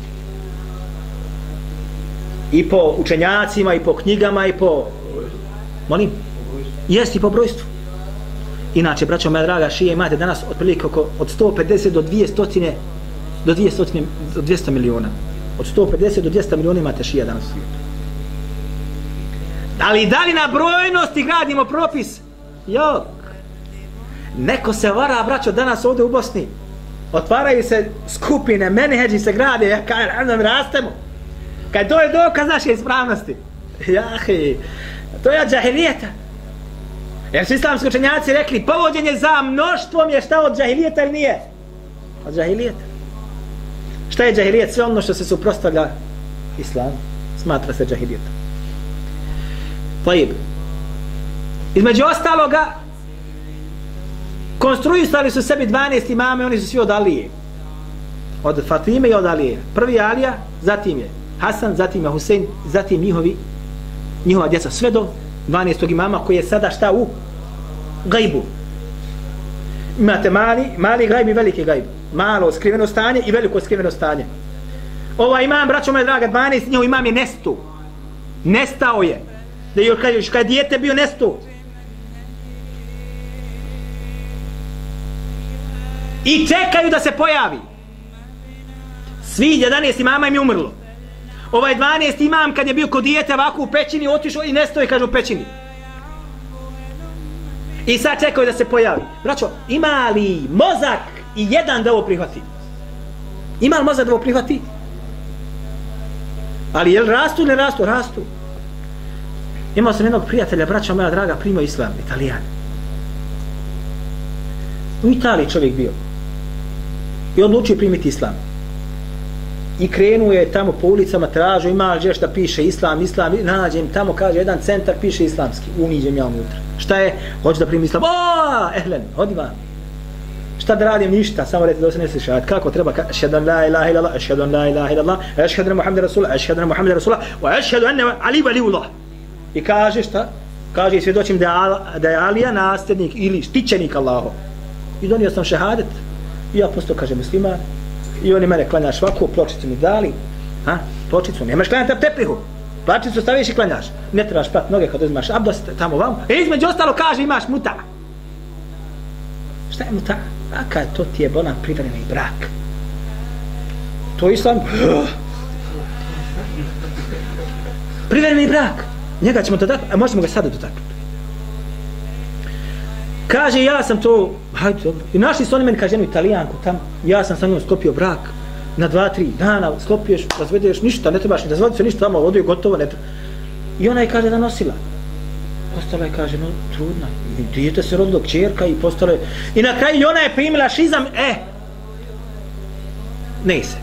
I po učenjacima, i po knjigama, i po... Molim? Jest i po brojstvu. Inače, braćo moja draga, šije imate danas otprilike oko od 150 do 200 do 200, do 200 miliona. Od 150 do 200 miliona imate šija danas u svijetu. Ali da li na brojnosti gradimo propis? Jok. Neko se vara, braćo, danas ovdje u Bosni. otvaraju se skupine, menheđi se grade, ja kaj, nam rastemo. Kaj to je dokaz naše ispravnosti. Jahi, to je džahilijeta. Jer su islamski učenjaci rekli, povođenje za mnoštvom je šta od džahilijeta ili nije? Od džahilijeta. Šta je džahilijet? Sve ono što se suprostavlja islamu. Smatra se džahilijetom. Tajib. Između ostaloga, konstruisali su sebi 12 imame, oni su svi od Alije. Od Fatime i od Alije. Prvi je Alija, zatim je Hasan, zatim je Husein, zatim njihovi, njihova djeca. Sve do 12. imama koji je sada šta u gajbu. Imate mali, mali gajb i veliki gajb. Malo skriveno stanje i veliko skriveno stanje. Ova imam, braćo moje draga, 12, njihov imam je nestu. Nestao je. Da je kad, kad dijete bio nestu. I čekaju da se pojavi. Svi 11 imama im je umrlo. Ovaj 12 imam kad je bio kod dijete ovako u pećini, otišao i nestao je, kaže, u pećini. I sad čekaju da se pojavi. Braćo, ima li mozak i jedan da ovo prihvati? Ima li mozak da ovo prihvati? Ali jel rastu ili ne rastu? Rastu. Imao sam jednog prijatelja, braća moja draga, primao islam, italijan. U Italiji čovjek bio. I odlučio primiti islam. I krenuo je tamo po ulicama, tražio, ima li šta piše islam, islam, nađem tamo, kaže, jedan centar piše islamski. Uniđem ja unutra. Šta je? Hoću da primim islam. O, ehlen, hodi vam. Šta da radim? Ništa, samo reći da se ne sliša. Kako treba? Ešhedan la ilaha ilallah, ešhedan la ilaha ilallah, ešhedan Muhammed Rasulullah, ešhedan Muhammed Rasulullah, wa ešhedu enne Ali valiullah. I kaže šta? Kaže, svjedočim da, da je Alija nasljednik ili štićenik Allaho. I donio sam šehadet. I ja posto kaže musliman, I oni mene klanjaš ovako, pločicu mi dali. a, Pločicu, nemaš klanjati na tepihu. Pločicu staviš i klanjaš. Ne trebaš prat noge kad uzmaš abdost tamo vam. E između ostalo kaže imaš muta. Šta je muta? A kad to ti je bolan privremeni brak. To je islam. Privremeni brak. Njega ćemo to a možemo ga sada dotaknuti. Kaže, ja sam to, hajde, dobro. I našli su oni meni, kaže, jednu italijanku tamo. Ja sam sa njom sklopio brak. Na dva, tri dana sklopiješ, razvedeš ništa, ne trebaš ni da se ništa tamo, odio gotovo, ne treba. I ona je, kaže, da nosila. Postala je, kaže, no, trudna. I dijete se rodilo kćerka i postala je... I na kraju ona je primila šizam, e, ne se.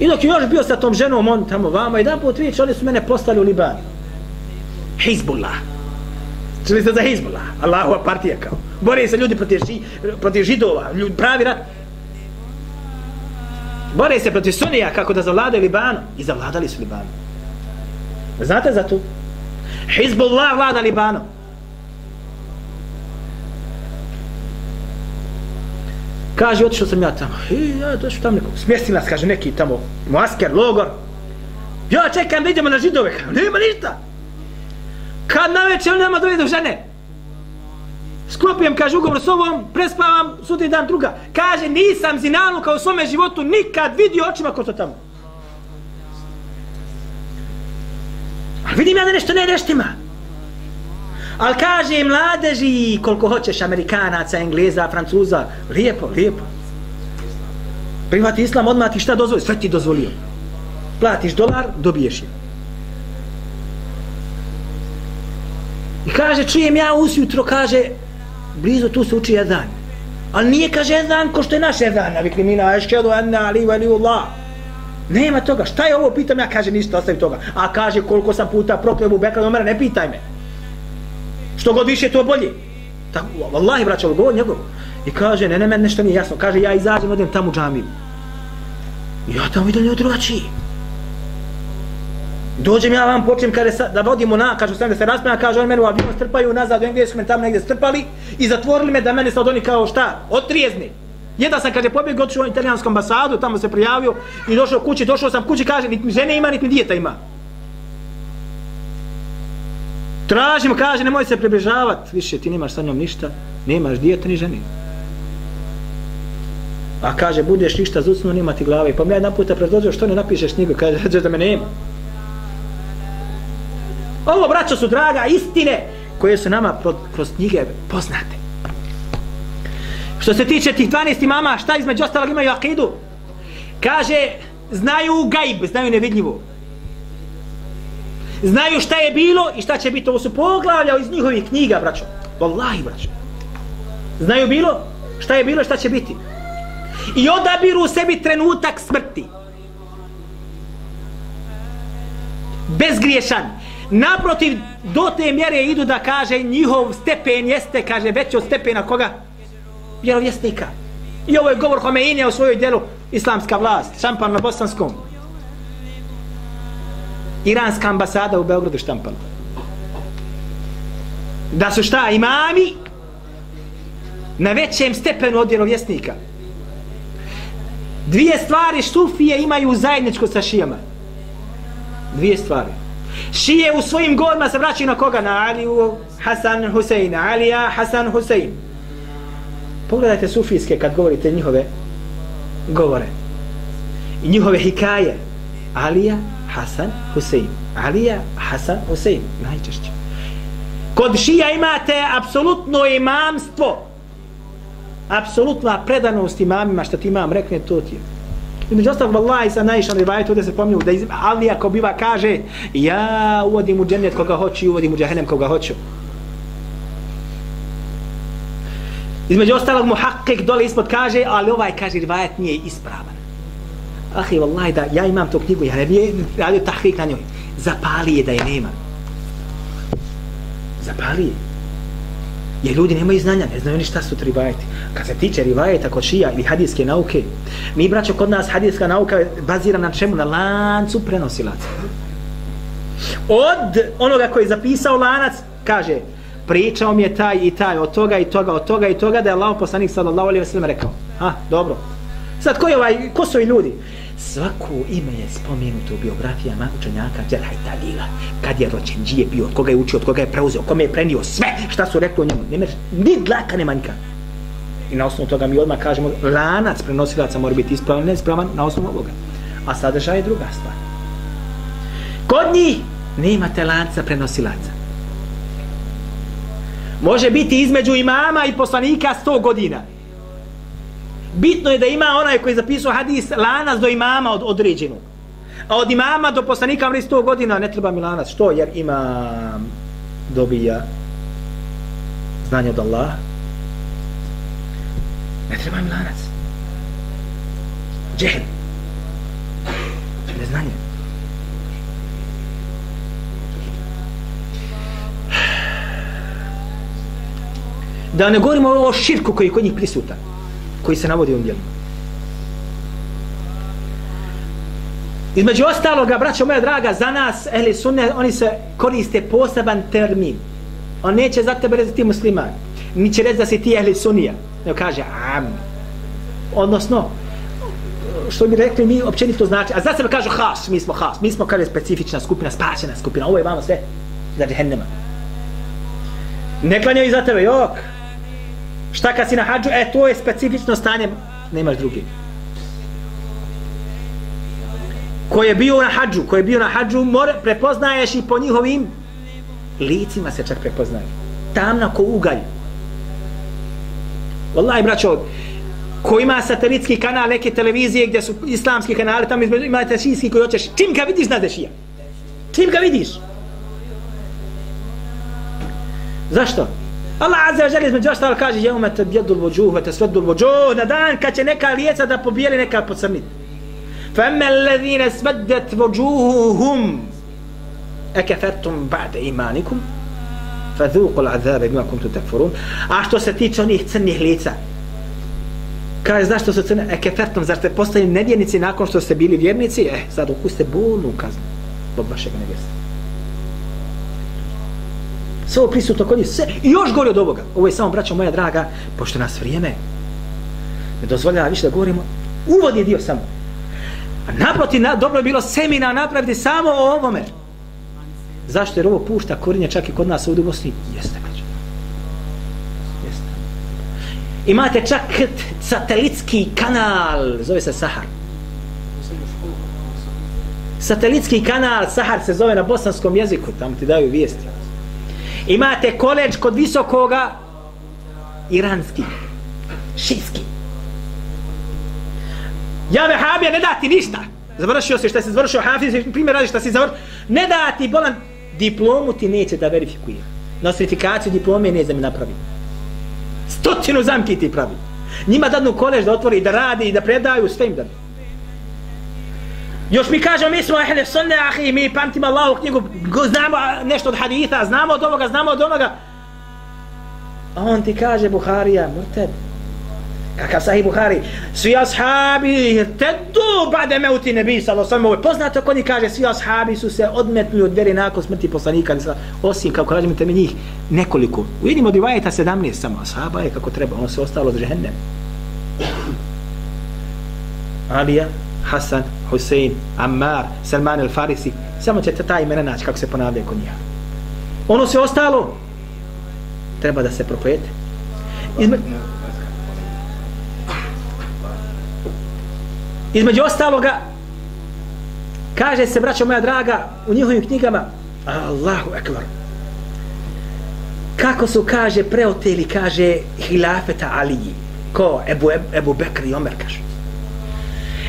I dok je još bio sa tom ženom, on tamo vama, i da put vidjeti, oni su mene postali u Libanu. Hizbullah. Čili ste za Hizbullah? Allahova partija kao. Bore se ljudi protiv, ži, protiv židova, ljudi, pravi rat. Bore se protiv Sunija kako da zavladaju Libanom. I zavladali su Libanom. Znate za to? Hizbullah vlada Libanom. Kaže, otišao sam ja tamo. I ja došao tamo nekog. Smjesti nas, kaže, neki tamo masker, logor. Ja čekam da idemo na židove. Nema ništa. Kad na večer nema dovedu žene. Sklopijem, kaže, ugovor s ovom, prespavam, sudni dan druga. Kaže, nisam zinalu kao u svome životu nikad vidio očima ko to tamo. A vidim ja da nešto ne neštima. Ali kaže, mladeži, koliko hoćeš, Amerikanaca, Engleza, Francuza, lijepo, lijepo. Prihvati islam, odmah ti šta dozvoli? Sve ti dozvolio. Platiš dolar, dobiješ je. I kaže, čujem ja usjutro, kaže, blizu tu se uči jedan. Ali nije, kaže, jedan ko što je naš jedan. Navikli mi na eškedu, ena, ali, vali, Allah. Nema toga. Šta je ovo? Pitam ja, kaže, ništa, ostavi toga. A kaže, koliko sam puta prokleo Bubekra Omera, ne pitaj me. Što god više, to bolje. Tako, vallahi, braćo, ovo govor njegov. I kaže, ne, ne, meni nešto nije jasno. Kaže, ja izađem, odem tamo u džamiju. I ja tamo vidim ljudi drugačiji. Dođem ja vam, počnem kada sa, da vodimo na, kažu sam da se raspravlja, kaže on mene u avion strpaju nazad u englesku, me tamo negdje strpali i zatvorili me da mene sad oni kao šta, otrijezni. Jedan sam, kaže, pobjeg, otišao u italijansku ambasadu, tamo se prijavio i došao kući, došao sam kući, kaže, niti žene ima, niti dijeta ima. Tražim, kaže, nemoj se približavati, više ti nemaš sa njom ništa, nemaš dijeta ni ženi. A kaže, budeš ništa zucnuo, nema ti glave. Pa mi ja jedan puta predložio, što ne napišeš knjigu, kaže, da me nema. Ovo, braćo, su draga istine koje su nama kroz knjige poznate. Što se tiče tih 12 imama, šta između ostalog imaju akidu? Kaže, znaju gajb, znaju nevidljivo. Znaju šta je bilo i šta će biti. Ovo su poglavlja iz njihovih knjiga, braćo. Wallahi, braćo. Znaju bilo šta je bilo i šta će biti. I odabiru u sebi trenutak smrti. Bezgriješan. Naprotiv, do te mjere idu da kaže njihov stepen jeste, kaže, veći od stepena koga? Vjerovjesnika. I ovo je govor Homeinija u svojoj djelu islamska vlast, šampan na bosanskom. Iranska ambasada u Beogradu štampala. Da su šta, imami na većem stepenu od vjerovjesnika. Dvije stvari sufije imaju zajedničko sa šijama. Dvije stvari. Šije u svojim gorima se vraćaju na koga? Na Aliju Hasan Husein. Alija Hasan Husein. Pogledajte sufijske kad govorite njihove govore. I njihove hikaje. Alija Hasan Husein. Alija Hasan Husein. Najčešće. Kod šija imate apsolutno imamstvo. Apsolutna predanost imamima što ti imam rekne to ti je. I među ostalog, vallahi, sa najšan rivajetu, ovdje se pomniju, da iz, Ali ako biva kaže, ja uvodim u džennet koga hoću i uvodim u džahenem koga hoću. Između ostalog, muhakkik dole ispod kaže, ali ovaj kaže, rivajet nije ispravan. Ahi, vallahi, da ja imam tu knjigu, ja ne bi radio tahrik na njoj. Zapali je da je nema. Zapali je. Jer ljudi nemaju znanja, ne znaju ni šta su rivajeti. Kad se tiče rivajeta kod šija ili hadijske nauke, mi braćo kod nas hadijska nauka bazira na čemu? Na lancu prenosilaca. Od onoga koji je zapisao lanac, kaže, pričao mi je taj i taj, od toga i toga, od toga i toga, da je Allah poslanik sallallahu alaihi wa sallam rekao. Ha, dobro. Sad, ko je ovaj, ko su i ljudi? Svako ime je spomenuto u biografijama učenjaka Džerha i Tadila. Kad je rođen, gdje je bio, od koga je učio, od koga je preuzeo, kome je prenio sve šta su rekli o njemu. Ne mer, ni dlaka ne manjka. I na osnovu toga mi odmah kažemo, lanac prenosilaca mora biti ispravan, ne ispravan na osnovu ovoga. A sadržaj je druga stvar. Kod njih nemate lanca prenosilaca. Može biti između imama i poslanika 100 godina bitno je da ima onaj koji je zapisao hadis lanas do imama od određenog. A od imama do poslanika mri 100 godina ne treba mi lanas. Što? Jer ima dobija znanje od Allaha. Ne treba mi lanac. Džehl. Neznanje. Da ne govorimo o širku koji je kod njih prisutan koji se navodi u djelima. Između ostaloga, braćo moja draga, za nas, ehli sunne, oni se koriste poseban termin. On neće za tebe reći ti musliman. Ni će reći da si ti ehli sunija. Nego kaže, am. Odnosno, što bi rekli mi, općenito znači, a za sebe kažu has, mi smo has, mi smo kaže specifična skupina, spašena skupina, ovo je vama sve za džehennema. Ne klanjaju za tebe, jok, Šta kad si na hađu? E, to je specifično stanje. Nemaš drugi. Ko je bio na hađu, ko je bio na hađu, more, prepoznaješ i po njihovim licima se čak prepoznaje. Tamna ko ugalj. Wallahi, braćo, ko ima satelitski kanal neke televizije gdje su islamski kanali, tamo imate šijski koji hoćeš, čim ga vidiš, znaš da šija. Čim ga vidiš. Zašto? Allah azza wa jalla između ostalo kaže jeume te bjedu l'vođuh ve te svedu l'vođuh na dan kad će neka lijeca da pobijeli neka pocrnit فأما الذين سودت وجوههم أكفرتم بعد إيمانكم فذوقوا العذاب بما كنتم تكفرون a što se tiče onih crnih lica kaže znaš što su crne أكفرتم zar ste postali nevjernici nakon što ste bili vjernici eh sad ukuste bolnu kaznu zbog vašeg nevjerstva sve ovo prisutno kod njih, sve, i još gore od ovoga. Ovo je samo, braćo moja draga, pošto nas vrijeme ne dozvoljava više da govorimo, uvod je dio samo. A naproti, na, dobro je bilo semina napraviti samo o ovome. Zašto? Jer ovo pušta korinje čak i kod nas ovdje u Bosni. Jeste, braćo. Jeste. Imate čak satelitski kanal, zove se Sahar. Satelitski kanal, Sahar se zove na bosanskom jeziku, tamo ti daju vijesti imate koleđ kod visokoga iranski Šijski. Ja vehabija ne da ti ništa. Završio si šta si završio hafiz, primjer radi šta si završio. Ne da ti bolan diplomu ti neće da verifikuje. Nostrifikaciju diplome ne znam mi napravi. Stotinu zamki ti pravi. Njima dadnu kolež da otvori, da radi i da predaju, sve im dadnu. Još mi kažemo, mi smo ehle sunne, ahi, mi pamtimo Allahu knjigu, znamo nešto od haditha, znamo od ovoga, znamo od onoga. A on ti kaže, Buharija, murted. Kakav sahih Buhari? Svi ashabi, tedu bade meuti nebi, salo sam ovo. Poznato ko ni kaže, svi ashabi su se odmetnuli od vjeri nakon smrti poslanika, osim, kako kažemo te njih, nekoliko. Vidimo divajeta 17 samo, ashaba je kako treba, ono se ostalo od žehennem. Alija, Hasan, Hussein, Ammar, Salman al-Farisi, samo ćete ta imena naći kako se ponavljaju kod njih. Ono se ostalo, treba da se proklete. Izme... Između ostaloga, kaže se, braćo moja draga, u njihovim knjigama, Allahu ekvar, kako su, kaže, preoteli, kaže, hilafeta Aliji, ko Ebu, Ebu Bekr i Omer, kaže.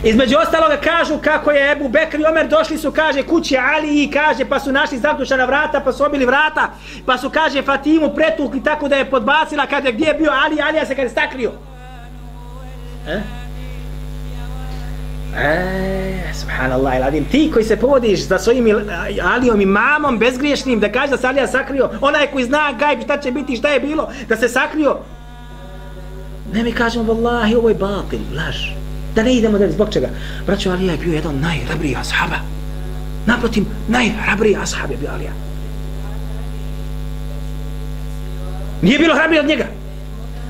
Između ostaloga kažu kako je Ebu Bekr i Omer došli su, kaže, kući Ali i kaže, pa su našli zaključana vrata, pa su obili vrata, pa su, kaže, Fatimu pretukli tako da je podbacila, kada gdje je bio Ali, Alija se kada stakrio. E? E, subhanallah, iladim, ti koji se povodiš za svojim Alijom i mamom bezgriješnim, da kaže da se Alija sakrio, onaj koji zna gajb šta će biti, šta je bilo, da se sakrio. Ne mi kažemo, vallahi, ovo je batil, laž. Da ne idemo dalje, zbog čega. Braćo, Alija je bio jedan najhrabriji ashaba. Naprotim, najhrabriji ashab je bio Alija. Nije bilo hrabriji od njega.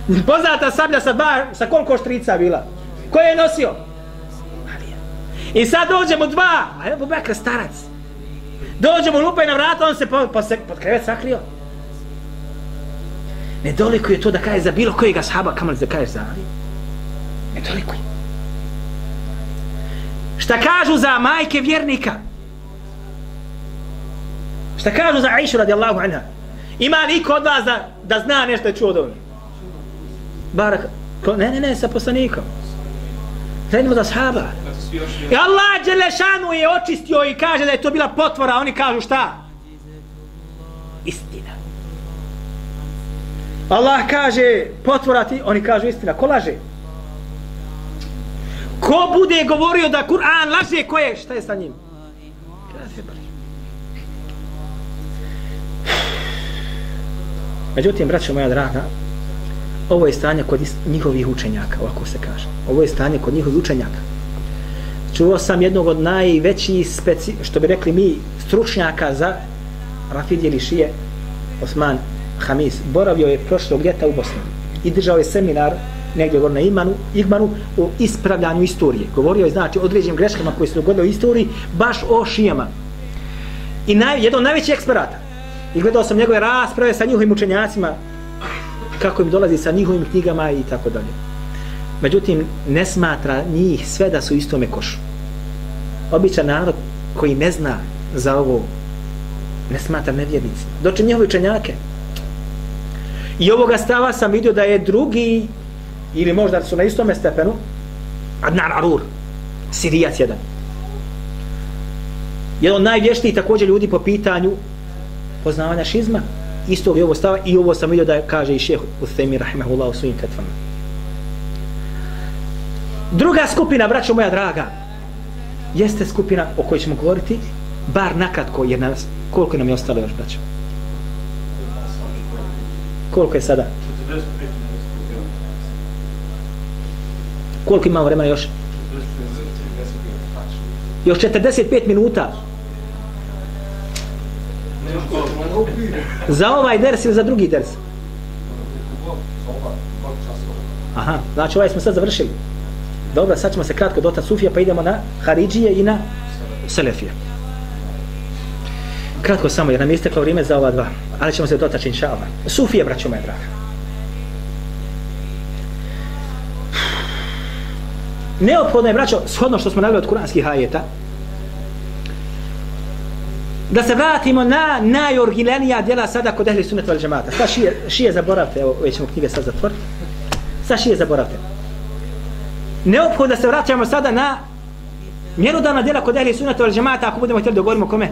Poznata sablja sa, bar, sa koliko štrica bila. Ko je nosio? Alija. I sad dođemo dva. A evo Bekra starac. Dođemo, lupaj na vrata, on se po, po, se, pod krevet sakrio. Nedoliko je to da kaže za bilo kojeg ashaba, kamal da kaže za Alija. Nedoliko je. Šta kažu za majke vjernika? Šta kažu za Aisha radijallahu anha? Ima niko od vas da, da zna nešto je čuo dobro? Barak, ne, ne, ne, sa poslanikom. Zajedimo za sahaba. I Allah Đelešanu je očistio i kaže da je to bila potvora, oni kažu šta? Istina. Allah kaže potvora ti, oni kažu istina. Ko laže? Ko bude govorio da Kur'an laže, ko je? Šta je sa njim? Međutim, braćo moja draga, ovo je stanje kod njihovih učenjaka, ovako se kaže. Ovo je stanje kod njihovih učenjaka. Čuo sam jednog od najvećih, speci, što bi rekli mi, stručnjaka za Rafid ili Osman Hamis. Boravio je prošlog ljeta u Bosni i držao je seminar negdje gore na Imanu, Igmanu o ispravljanju istorije. Govorio je znači određenim greškama koje se dogodile u istoriji baš o šijama. I naj, jedan od najvećih eksperata. I gledao sam njegove rasprave sa njihovim učenjacima kako im dolazi sa njihovim knjigama i tako dalje. Međutim, ne smatra njih sve da su istome košu. Običan narod koji ne zna za ovo ne smatra nevjernicima. Doče njihove učenjake. I ovoga stava sam vidio da je drugi ili možda su na istome stepenu. Adnan Arur Sirijac jedan. Jedan od najvještijih također ljudi po pitanju poznavanja šizma. Istog je ovo stava i ovo sam vidio da kaže i šeho Uthemi Rahimahullah u svojim tetvama druga skupina braćo moja draga jeste skupina o kojoj ćemo govoriti bar nakratko jer nas, koliko nam je ostalo još braćo? Koliko je sada? Koliko imamo vremena još? Još 45 minuta. Za ovaj ders ili za drugi ders? Aha, znači ovaj smo sad završili. Dobro, sad ćemo se kratko dota Sufija pa idemo na Haridžije i na Selefije. Kratko samo jer nam je isteklo vrijeme za ova dva. Ali ćemo se dotaći inša Allah. Sufije, braćo moja draga. Neophodno je, braćo, shodno što smo naveli od kuranskih ajeta, da se vratimo na najoriginalnija djela sada kod ehli sunnata vel džemata. Sad šije, šije zaboravite, evo, već ćemo knjige sad zatvoriti. Sa šije zaboravite. Neophodno da se vraćamo sada na mjerodavna djela kod ehli sunata ili džemata ako budemo htjeli da govorimo kome?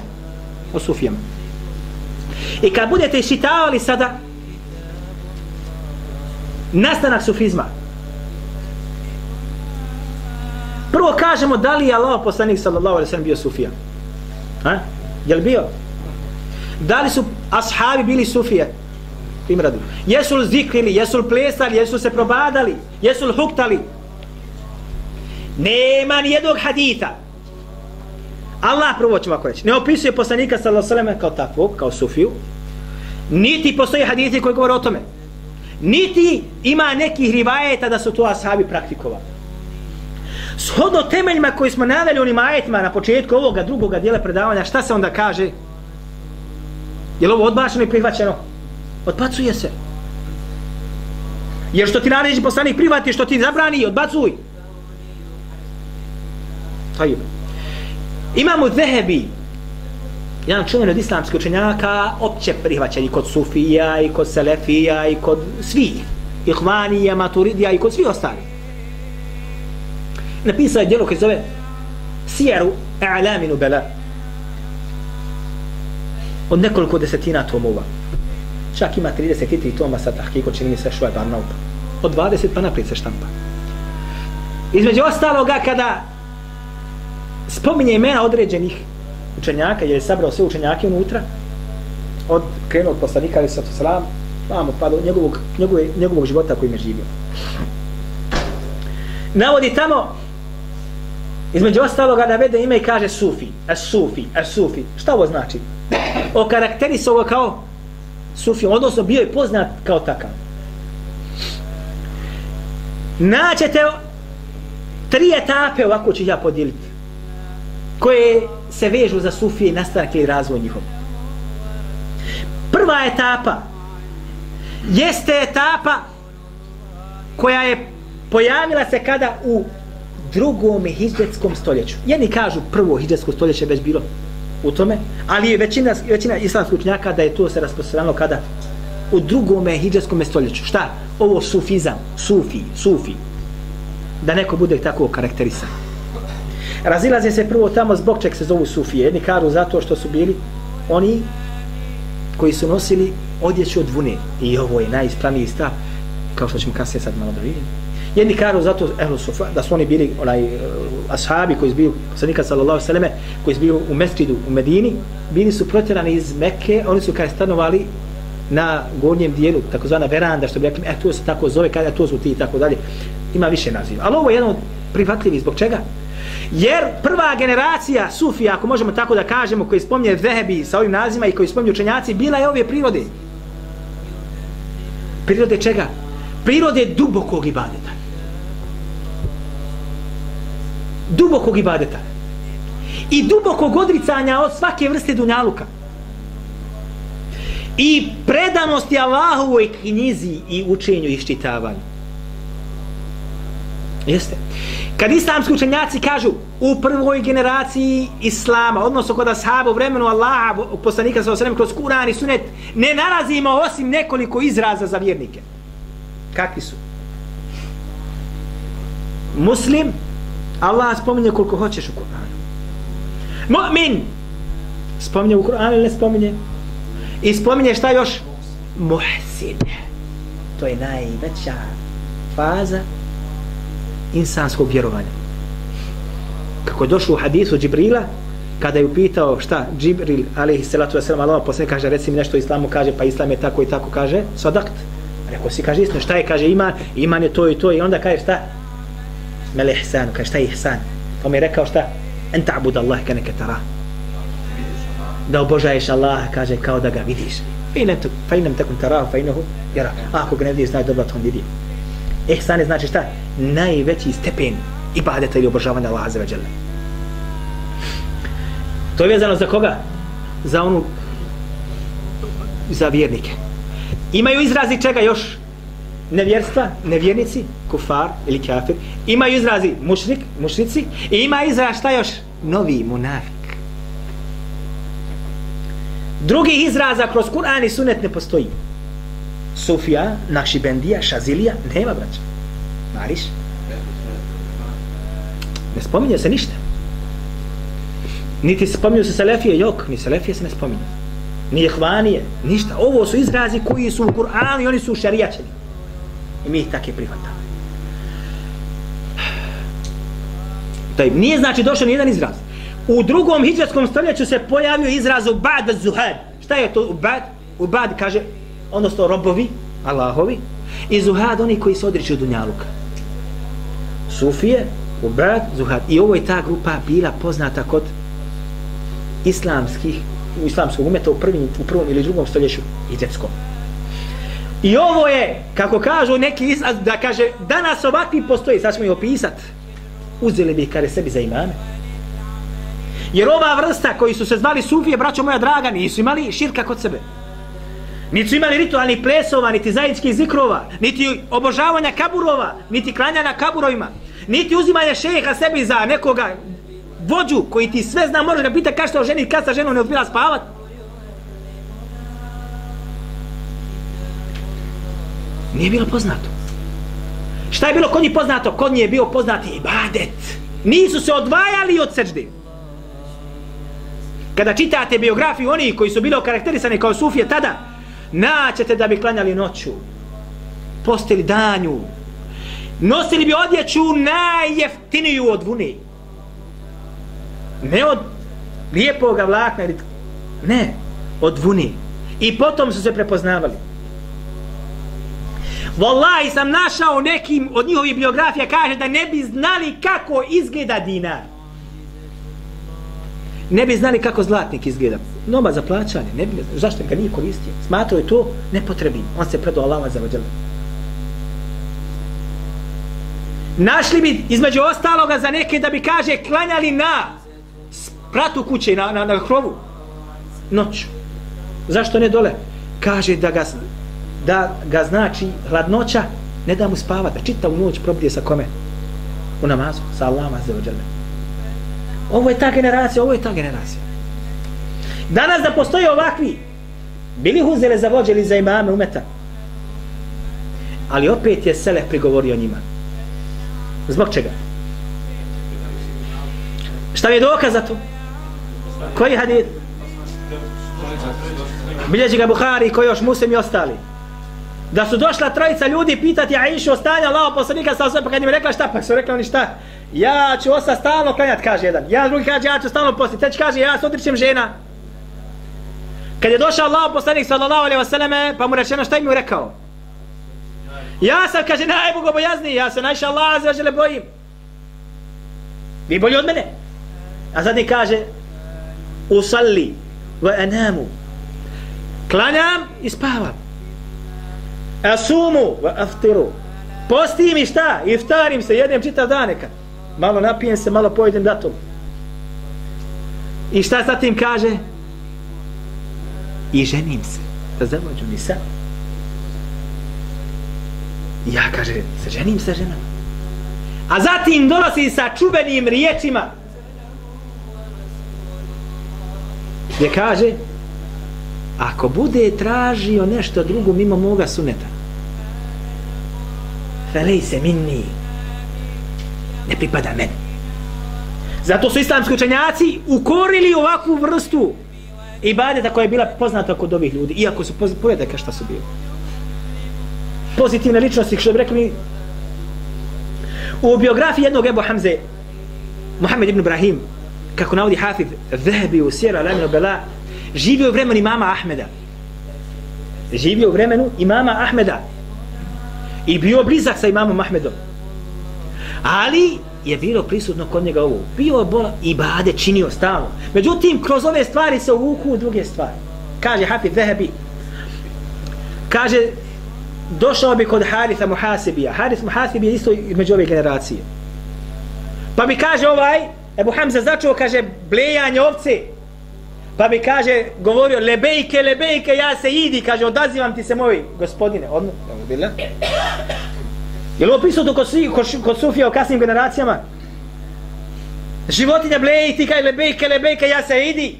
O sufijama. I kad budete iščitavali sada nastanak sufizma, prvo kažemo da li je Allah poslanik sallallahu alaihi sallam bio sufija. Ha? Je li bio? Da li su ashabi bili sufije? Primradu. Jesu li zikrili, jesu li plesali, jesu se probadali, jesu li huktali? Nema ni jednog hadita. Allah prvo ću ovako reći. Ne opisuje poslanika sallallahu alaihi sallam kao takvog, kao sufiju. Niti postoji haditi koji govore o tome. Niti ima nekih rivajeta da su to ashabi praktikovali. Shodno temeljima koji smo naveli onim ajetima na početku ovoga drugoga dijela predavanja, šta se onda kaže? Je li ovo odbačeno i prihvaćeno? Odbacuje se. Jer što ti naređi poslanik prihvati, što ti zabrani, odbacuj. Tajib. Imamo Zehebi, jedan čuven od islamskih učenjaka, opće prihvaćeni kod Sufija, i kod Selefija, i kod svih. Ihvanija, Maturidija, i kod svih ostali. Napisao je djelo koje zove Sijaru A'laminu Bela. Od nekoliko desetina tomova. Čak ima 33 toma sa tahkiko, čini mi se šuaj Barnauta. Od 20 pa naprijed se štampa. Između ostaloga, kada spominje imena određenih učenjaka, jer je sabrao sve učenjake unutra, od krenuo od poslanika, ali sato salam, vamo, pa do njegovog, njegove, njegovog života koji je živio. Navodi tamo, između ostaloga navede ime i kaže Sufi, a Sufi, a Sufi. Šta ovo znači? O karakteri ovo kao Sufi, odnosno bio je poznat kao takav. Naćete tri etape, ovako ću ja podijeliti, koje se vežu za Sufije i nastanak i razvoj njihov. Prva etapa jeste etapa koja je pojavila se kada u drugom hijđetskom stoljeću. Jedni kažu prvo hijđetsko stoljeće već bilo u tome, ali je većina, većina islamskih učnjaka da je to se rasprostranilo kada u drugom hijđetskom stoljeću. Šta? Ovo sufizam, sufi, sufi. Da neko bude tako karakterisan. Razilaze se prvo tamo zbog čeg se zovu sufije. Jedni kažu zato što su bili oni koji su nosili odjeću od vune. I ovo je najispravniji stav, kao što ćemo kasnije sad malo da vidimo. Jedni kažu zato ehlu sufa, da su oni bili onaj uh, ashabi koji su bili poslanika sallallahu alejhi koji su bili u mesdžidu u Medini, bili su protjerani iz Mekke, oni su kada stanovali na gornjem dijelu, takozvana veranda, što bi rekli, e, to se tako zove, kada e, to su ti i tako dalje. Ima više naziva. Ali ovo je jedan od prihvatljivih, zbog čega? Jer prva generacija Sufija, ako možemo tako da kažemo, koji spominje Vehebi sa ovim nazivima i koji spominju učenjaci, bila je ove prirode. Prirode čega? Prirode dubokog ibadeta. Dubokog ibadeta. I dubokog odricanja od svake vrste dunjaluka. I predanosti Allahovoj knjizi i učenju i štitavanju. Jeste. Kad islamski učenjaci kažu u prvoj generaciji islama, odnosno kod ashaba u vremenu Allaha, poslanika sa osrem kroz Kur'an i Sunet, ne nalazimo osim nekoliko izraza za vjernike. Kakvi su? Muslim, Allah spominje koliko hoćeš u Kur'anu. Mu'min, spominje u Kur'anu ili ne spominje? I spominje šta još? Muhsin. To je najveća faza insanskog vjerovanja. Kako je došlo u hadisu Džibrila, kada je upitao šta Džibril, alaihi salatu wasalam, Allah posle kaže, reci mi nešto islamu, kaže, pa islam je tako i tako, kaže, sadakt. Rekao si, kaže, isto, šta je, kaže, iman, iman je to i to, i onda kaže, šta? Mele ihsan, kaže, šta je ihsan? Pa mi je rekao, šta? En ta'bud Allah ka neke tara. Da obožaješ Allah, kaže, kao da ga vidiš. Fa inem takum tarahu, fa inahu, jer ako ga ne vidiš, znaj dobro, to on vidi. Ihsan je znači šta? Najveći stepen ibadeta ili obožavanja Allaha za veđele. To je vezano za koga? Za onu za vjernike. Imaju izrazi čega još? Nevjerstva, nevjernici, kufar ili kafir. Imaju izrazi mušrik, mušrici. I ima izraz šta još? Novi munafik. Drugi izraza kroz Kur'an i Sunet ne postoji. Sufija, Nakšibendija, Šazilija, nema braća. Mariš? Ne spominje se ništa. Niti se spominju se Selefije, jok, ni Selefije se ne spominje. Ni Ihvanije, ništa. Ovo su izrazi koji su u Kur'anu i oni su šarijačeni. I mi ih tako prihvatamo. Taj, nije znači došao ni jedan izraz. U drugom hijđarskom stoljeću se pojavio izraz u zuhad. Šta je to ubad? bad? U bad kaže, odnosno robovi, Allahovi, i zuhad oni koji se odriču dunjaluka. Sufije, u bad, zuhad. I ovo je ta grupa bila poznata kod islamskih, u islamskog umeta u, prvim, u prvom ili drugom stoljeću hijđarskom. I ovo je, kako kažu neki izraz, da kaže, danas ovakvi postoji, sad ćemo ih opisati, uzeli bi kare sebi za imame. Jer ova vrsta koji su se zvali Sufije, braćo moja draga, nisu imali širka kod sebe. Niti su imali ritualnih plesova, niti zajedničkih zikrova, niti obožavanja kaburova, niti klanjanja kaburovima, niti uzimanja šeha sebi za nekoga vođu koji ti sve zna, možeš ga pita kada što ženi, kada sa ženom ne odbila spavat. Nije bilo poznato. Šta je bilo kod njih poznato? Kod njih je bio poznati ibadet. Nisu se odvajali od srđde. Kada čitate biografiju onih koji su bili okarakterisani kao sufije tada, naćete da bi klanjali noću, postili danju, nosili bi odjeću najjeftiniju od vune. Ne od lijepoga vlakna, ne, od vune. I potom su se prepoznavali. Wallahi sam našao nekim od njihovih biografija kaže da ne bi znali kako izgleda dinar. Ne bi znali kako zlatnik izgleda. Noma za plaćanje, ne bi zašto ga nije koristio. Smatrao je to nepotrebnim. On se predao Allaha za vođele. Našli bi između ostaloga za neke da bi kaže klanjali na pratu kuće, na, na, na hrovu. Noću. Zašto ne dole? Kaže da ga da ga znači hladnoća ne da mu spava, da čita u noć probdije sa kome? U namazu, sa Allahom azze wa. Ovo je ta generacija, ovo je ta generacija. Danas da postoje ovakvi, bili huzele za vođe ili za imame umeta, ali opet je Seleh prigovorio njima. Zbog čega? Šta je dokaz za to? Koji hadid? Bilježi ga Buhari, koji još muslim i ostali da su došla trojica ljudi pitati Aishu o stanju Allaho poslanika sa osvijem, pa kad im rekla šta, pa su rekla oni šta, ja ću osta stalno klanjati, kaže jedan. Ja drugi kaže, ja ću stalno postiti. Treći kaže, ja se odričem žena. Kad je došao Allaho poslanik sallallahu alaihi wasallam, pa mu rečeno šta im je rekao? Ja sam, kaže, najbogobojazniji, ja se najša Allah za žele bojim. Vi bolji od mene. A zadnji kaže, usalli wa anamu. Klanjam i spavam. Asumu wa aftiru. Postim i šta? Iftarim se, jedem čitav dan nekad. Malo napijem se, malo pojedem datum. I šta zatim kaže? I ženim se. Da zavođu mi sad. Ja kaže, se ženim sa ženama. A zatim donosi sa čubenim riječima. Gdje kaže, ako bude tražio nešto drugo mimo moga suneta felej se minni ne pripada meni. Zato su islamski učenjaci ukorili ovakvu vrstu ibadeta koja je bila poznata kod ovih ljudi iako su pojedaka šta su bili. Pozitivne ličnosti što bi rekli u biografiji jednog Ebu Hamze Muhammed ibn Ibrahim kako navodi Hafid Vehebi u Sjera Lamino Bela živio u vremenu imama Ahmeda. Živio u vremenu imama Ahmeda. I bio blizak sa imamom Ahmedom. Ali je bilo prisutno kod njega ovo. Bio bola i bade činio stalno. Međutim kroz ove stvari se uvuku u druge stvari. Kaže Hafid Vehebi kaže došao bi kod Haritha Muhasibija. Harith Muhasibija isto među ove generacije. Pa mi kaže ovaj Ebu Hamza začuo kaže blejanje ovce. Pa mi kaže, govorio, lebejke, lebejke, ja se idi, kaže, odazivam ti se moj gospodine. Odno, bila. Je li ovo prisutno kod, kod, kod Sufija u kasnim generacijama? Životinja bleji, ti kaže, lebejke, lebejke, ja se idi.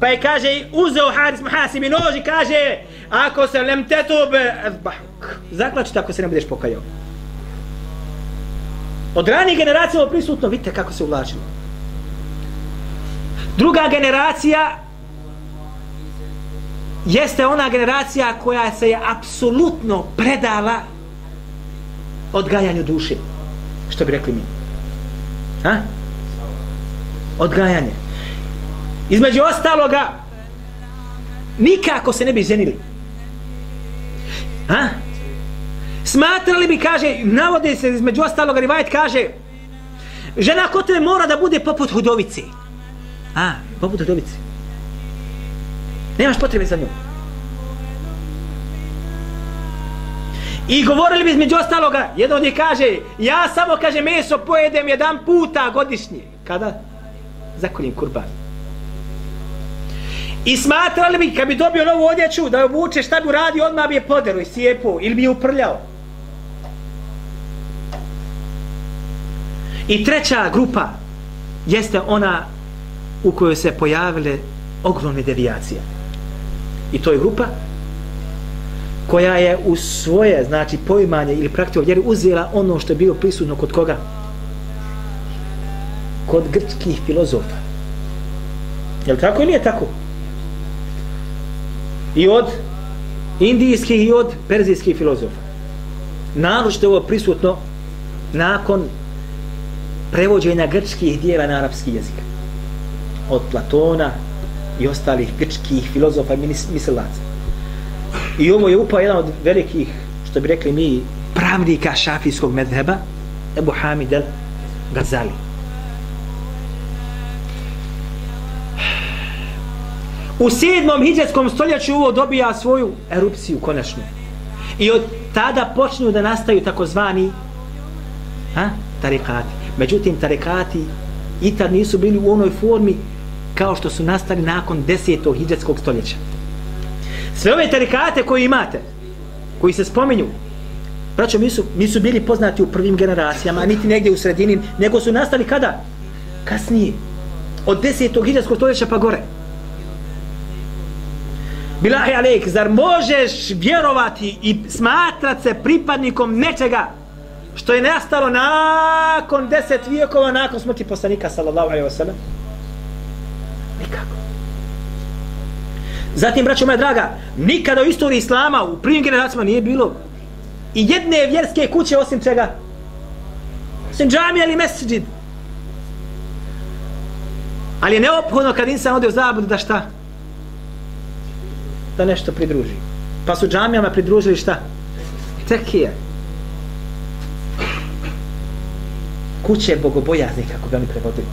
Pa je kaže, uzeo Haris Mahasib i nož i kaže, ako se lem tetub. Zaklačite ako se ne budeš pokajao. Od ranije generacije ovo prisutno, vidite kako se uvlačilo. Druga generacija jeste ona generacija koja se je apsolutno predala odgajanju duše. Što bi rekli mi? Ha? Odgajanje. Između ostaloga, nikako se ne bi ženili. Ha? Smatrali bi, kaže, navode se između ostaloga, Rivajet kaže, žena kod tebe mora da bude poput hudovice. A, poput hudovice. Nemaš potrebe za njom. I govorili bi između ostaloga, jedan od njih kaže, ja samo, kaže, meso pojedem jedan puta godišnje. Kada? Zakoljim kurban. I smatrali bi, kad bi dobio novu odjeću, da je obuče, šta bi uradio, odmah bi je poderu i sjepo, ili bi je uprljao. I treća grupa jeste ona u kojoj se pojavile ogromne devijacije. I to je grupa koja je u svoje, znači, poimanje ili praktiko vjeri uzela ono što je bilo prisutno kod koga? Kod grčkih filozofa. Je li tako ili je tako? I od indijskih i od perzijskih filozofa. Naročito je ovo prisutno nakon prevođenja grčkih dijela na arapski jezik. Od Platona i ostalih grčkih filozofa i mislilaca. I ovo je upao jedan od velikih, što bi rekli mi, pravnika šafijskog medheba, Ebu Hamid el Gazali. U sedmom hijđetskom stoljeću ovo dobija svoju erupciju konačnu. I od tada počnu da nastaju takozvani ha, tarikati. Međutim, tarikati i tad nisu bili u onoj formi kao što su nastali nakon desetog hijđetskog stoljeća. Sve ove tarikate koje imate, koji se spominju, braćo, mi su, mi su bili poznati u prvim generacijama, a niti negdje u sredini, nego su nastali kada? Kasnije. Od desetog hijđetskog stoljeća pa gore. Bilahi alejk, zar možeš vjerovati i smatrat se pripadnikom nečega što je nastalo nakon deset vijekova nakon smrti poslanika sallallahu alaihi wa sallam? Nikako. Zatim, braćo moja draga, nikada u istoriji Islama, u prvim generacijama nije bilo i jedne vjerske kuće osim čega? Osim džamija ili mesđid. Ali je neophodno kad insan ode u zabudu da šta? Da nešto pridruži. Pa su džamijama pridružili šta? Tekije. Kuće bogobojaznih, kako bi oni prevodili.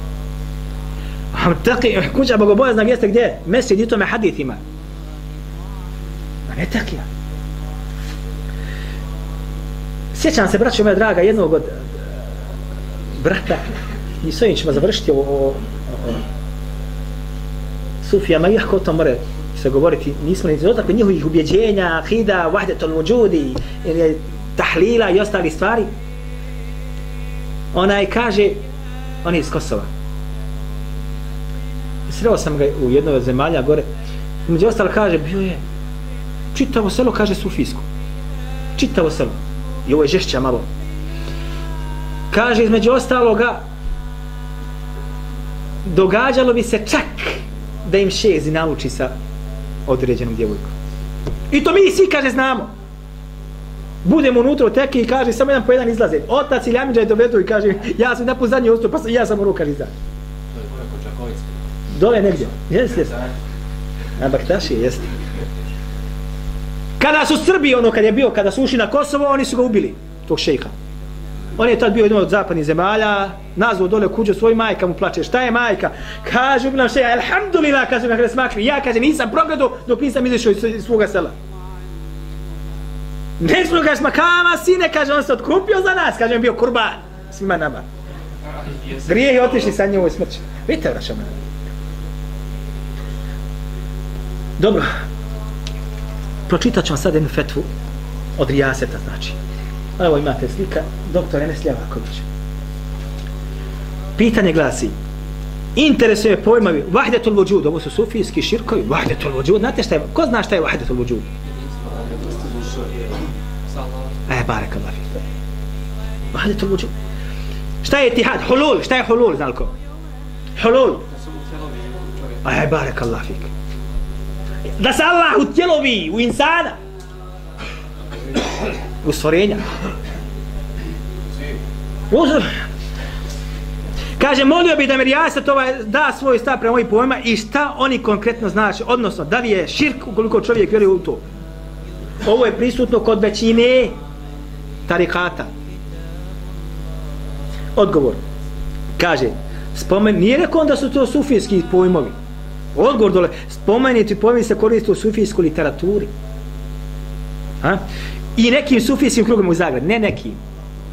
Taqi, eh, kuća bogobojazna jeste gdje? Mesjid i tome hadithima. A ne takija. Sjećam se, braćo moja draga, jednog od eh, brata, i s ovim ćemo završiti o, o, o, Sufijama, iako o tom more se govoriti, nismo ni dotakli njihovih ubjeđenja, hida, vahdetul muđudi, ili tahlila i ostali stvari. Onaj kaže, on je iz Kosova, sreo sam ga u jednoj od zemalja gore, među ostalo kaže, bio je čitavo selo, kaže Sufijsko. Čitavo selo. I ovo je žešća malo. Kaže, između ostaloga, događalo bi se čak da im šezi nauči sa određenom djevojkom. I to mi svi, kaže, znamo. Budemo unutra u i kaže, samo jedan po jedan izlaze. Otac ili je dovedu i kaže, ja sam napun zadnji ustup, pa ja sam u kaže, izaći. Dole negdje. Jeste, jes. Na Baktaši, jeste. Kada su Srbi, ono kad je bio, kada su ušli na Kosovo, oni su ga ubili, tog šejha. On je tad bio jedan od zapadnih zemalja, nazvao dole kuđu svoj majka mu plače. Šta je majka? Kaže, ubila šeja, alhamdulillah, kaže me kada smakli. Ja, kaže, nisam progledao dok nisam izišao iz svoga sela. Ne smo ga smakama, sine, kaže, on se otkupio za nas, kaže, on bio kurban. Svima nama. Grijeh je otišli sa njim u smrću. Vidite, vraćamo. Dobro. Pročitat ću vam sad jednu fetvu od Rijaseta, znači. Evo imate slika, doktor Enes Ljavaković. Pitanje glasi, interesuje pojmovi vahdetul vođud, ovo su sufijski širkovi, vahdetul vođud, znate šta je, ko zna šta je vahdetul vođud? E, barek Allah. Vahdetul vođud. Šta je etihad? Hulul. Šta je hulul, znali ko? Hulul. E, Aj, barek Allah fik. Da se Allah utjelovi u insana. U stvorenja. Uzor. Kaže, molio bi da mi Rijasat ovaj da svoj stav prema ovih pojma i šta oni konkretno znači, odnosno, da li je širk ukoliko čovjek vjeruje u to. Ovo je prisutno kod većine tarikata. Odgovor. Kaže, spomen, nije rekao da su to sufijski pojmovi. Odgovor dole, spomenuti pojmovi se koriste u sufijskoj literaturi. Ha? I nekim sufijskim krugovima u Zagreb, ne nekim.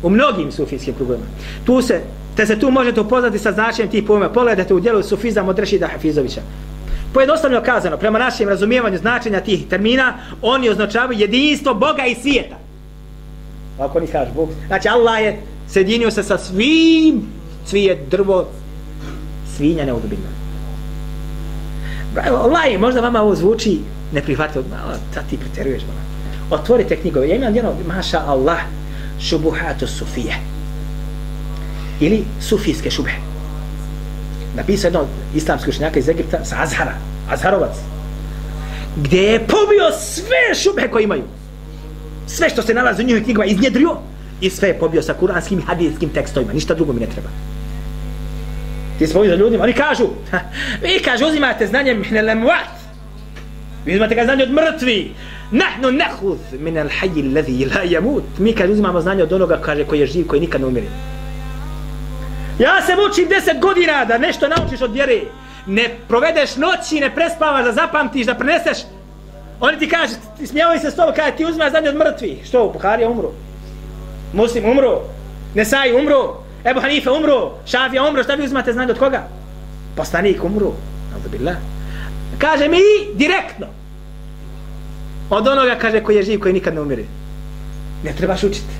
U mnogim sufijskim krugovima. Tu se, te se tu možete upoznati sa značenjem tih pojma. Pogledajte u dijelu Sufizam od Rešida Hafizovića. Pojednostavno kazano, prema našem razumijevanju značenja tih termina, oni označavaju jedinstvo Boga i svijeta. Ako ni kaže Bog. Znači Allah je sjedinio se sa svim, cvijet, drvo, svinja neudobina. Allah, možda vama ovo zvuči neprihvatljivo, malo, sad ti preteruješ, malo. Otvorite knjigove, ja imam jedno, maša Allah, šubuhatu sufije. Ili sufijske šube. Napisao jedno islamski učenjaka iz Egipta sa Azhara, Azharovac, gdje je pobio sve šube koje imaju sve što se nalazi u njihovim knjigama iznjedrio i sve je pobio sa kuranskim i hadijskim tekstovima. Ništa drugo mi ne treba. Ti se za ljudima, oni kažu, vi kažu, uzimate znanje mihnel emuat. Vi uzimate ga znanje od mrtvi. Nahnu nehuz min al haji alladhi la yamut. Mi kaže, uzimamo znanje od onoga kaže, koji je živ, koji nikad ne umire. Ja se mučim deset godina da nešto naučiš od vjere. Ne provedeš noći, ne prespavaš, da zapamtiš, da preneseš Oni ti kaže, smijavaju se s tobom, kaže, ti uzimaš znanje od mrtvi. Što, Buharija umro. Muslim umro. Nesai umro. Ebu Hanife umro. Šafija umro. Šta vi uzmate znanje od koga? Poslanik umro. Alhamdulillah. Kaže mi direktno. Od onoga, kaže, koji je živ, koji nikad ne umire. Ne trebaš učiti.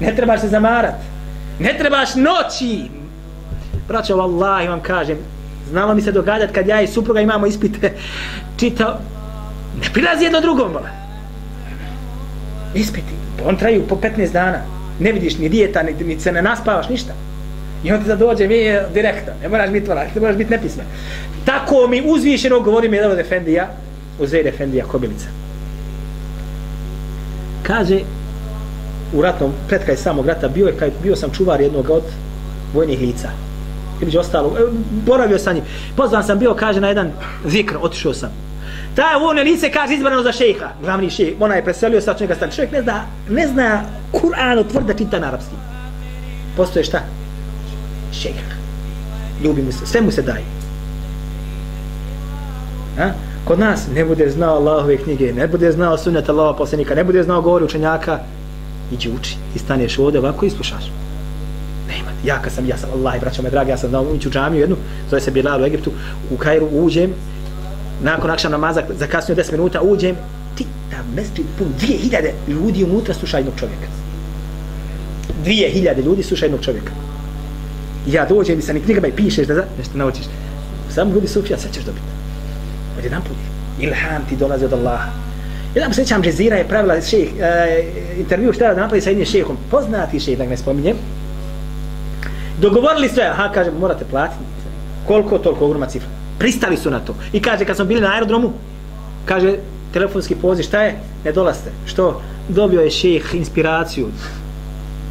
Ne trebaš se zamarat. Ne trebaš noći. Braćo, vallahi vam kažem, znalo mi se događati kad ja i supruga imamo ispite, čitao, Ne prilazi jedno drugom, bala. Ispiti. On traju po 15 dana. Ne vidiš ni dijeta, ni, ni se ne naspavaš, ništa. I on ti dođe, mi eh, je direktan, Ne moraš biti vala, ne moraš biti nepismen. Tako mi uzvišeno govori mi jedan od Efendija, Uzeir Efendija Kobilica. Kaže, u ratnom, pred kaj samog rata, bio, je, kaj, bio sam čuvar jednog od vojnih lica. Ili ostalo, eh, boravio sam njim. Pozvan sam bio, kaže, na jedan zikr, otišao sam. Ta vojno lice kaže izbrano za šejha. glavni šejh, ona je preselio sa čega stane. Čovjek ne zna, ne zna Kur'an otvori da čita na arapski. Postoje šta? Šejh. Ljubi mu se, sve mu se daje. A? Kod nas ne bude znao Allahove knjige, ne bude znao sunnet Allahova poslanika, ne bude znao govori učenjaka, iđi uči i staneš ovdje ovako i slušaš. Nema, ja kad sam, ja sam, Allah, braćo me dragi, ja sam znao ući u džamiju jednu, zove se Bilal u Egiptu, u Kairu uđem, nakon akšam namaza za kasnije 10 minuta uđem ti ta mesdžid pun 2000 ljudi unutra sluša jednog čovjeka. 2000 ljudi sluša jednog čovjeka. Ja dođem i sa ni knjigama i pišeš da nešto naučiš. Samo ljudi sufija sve ćeš dobiti. Od jedan put ilham ti dolazi od Allaha. Jedan posjećam Žezira je pravila šeh, e, intervju šta da napravi sa jednim šehom poznati šeh da ne spominjem. Dogovorili sve aha kaže morate platiti. Koliko toliko ogromna cifra pristali su na to. I kaže, kad smo bili na aerodromu, kaže, telefonski poziv, šta je? Ne dolaste. Što? Dobio je šejh inspiraciju.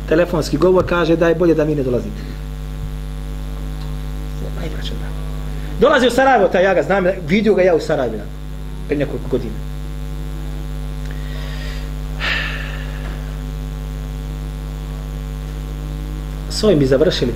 Telefonski govor kaže da je bolje da mi ne dolazite. Dolazi u Sarajevo, taj ja ga znam, vidio ga ja u Sarajevo, pre nekoliko godina. S ovim bi završili.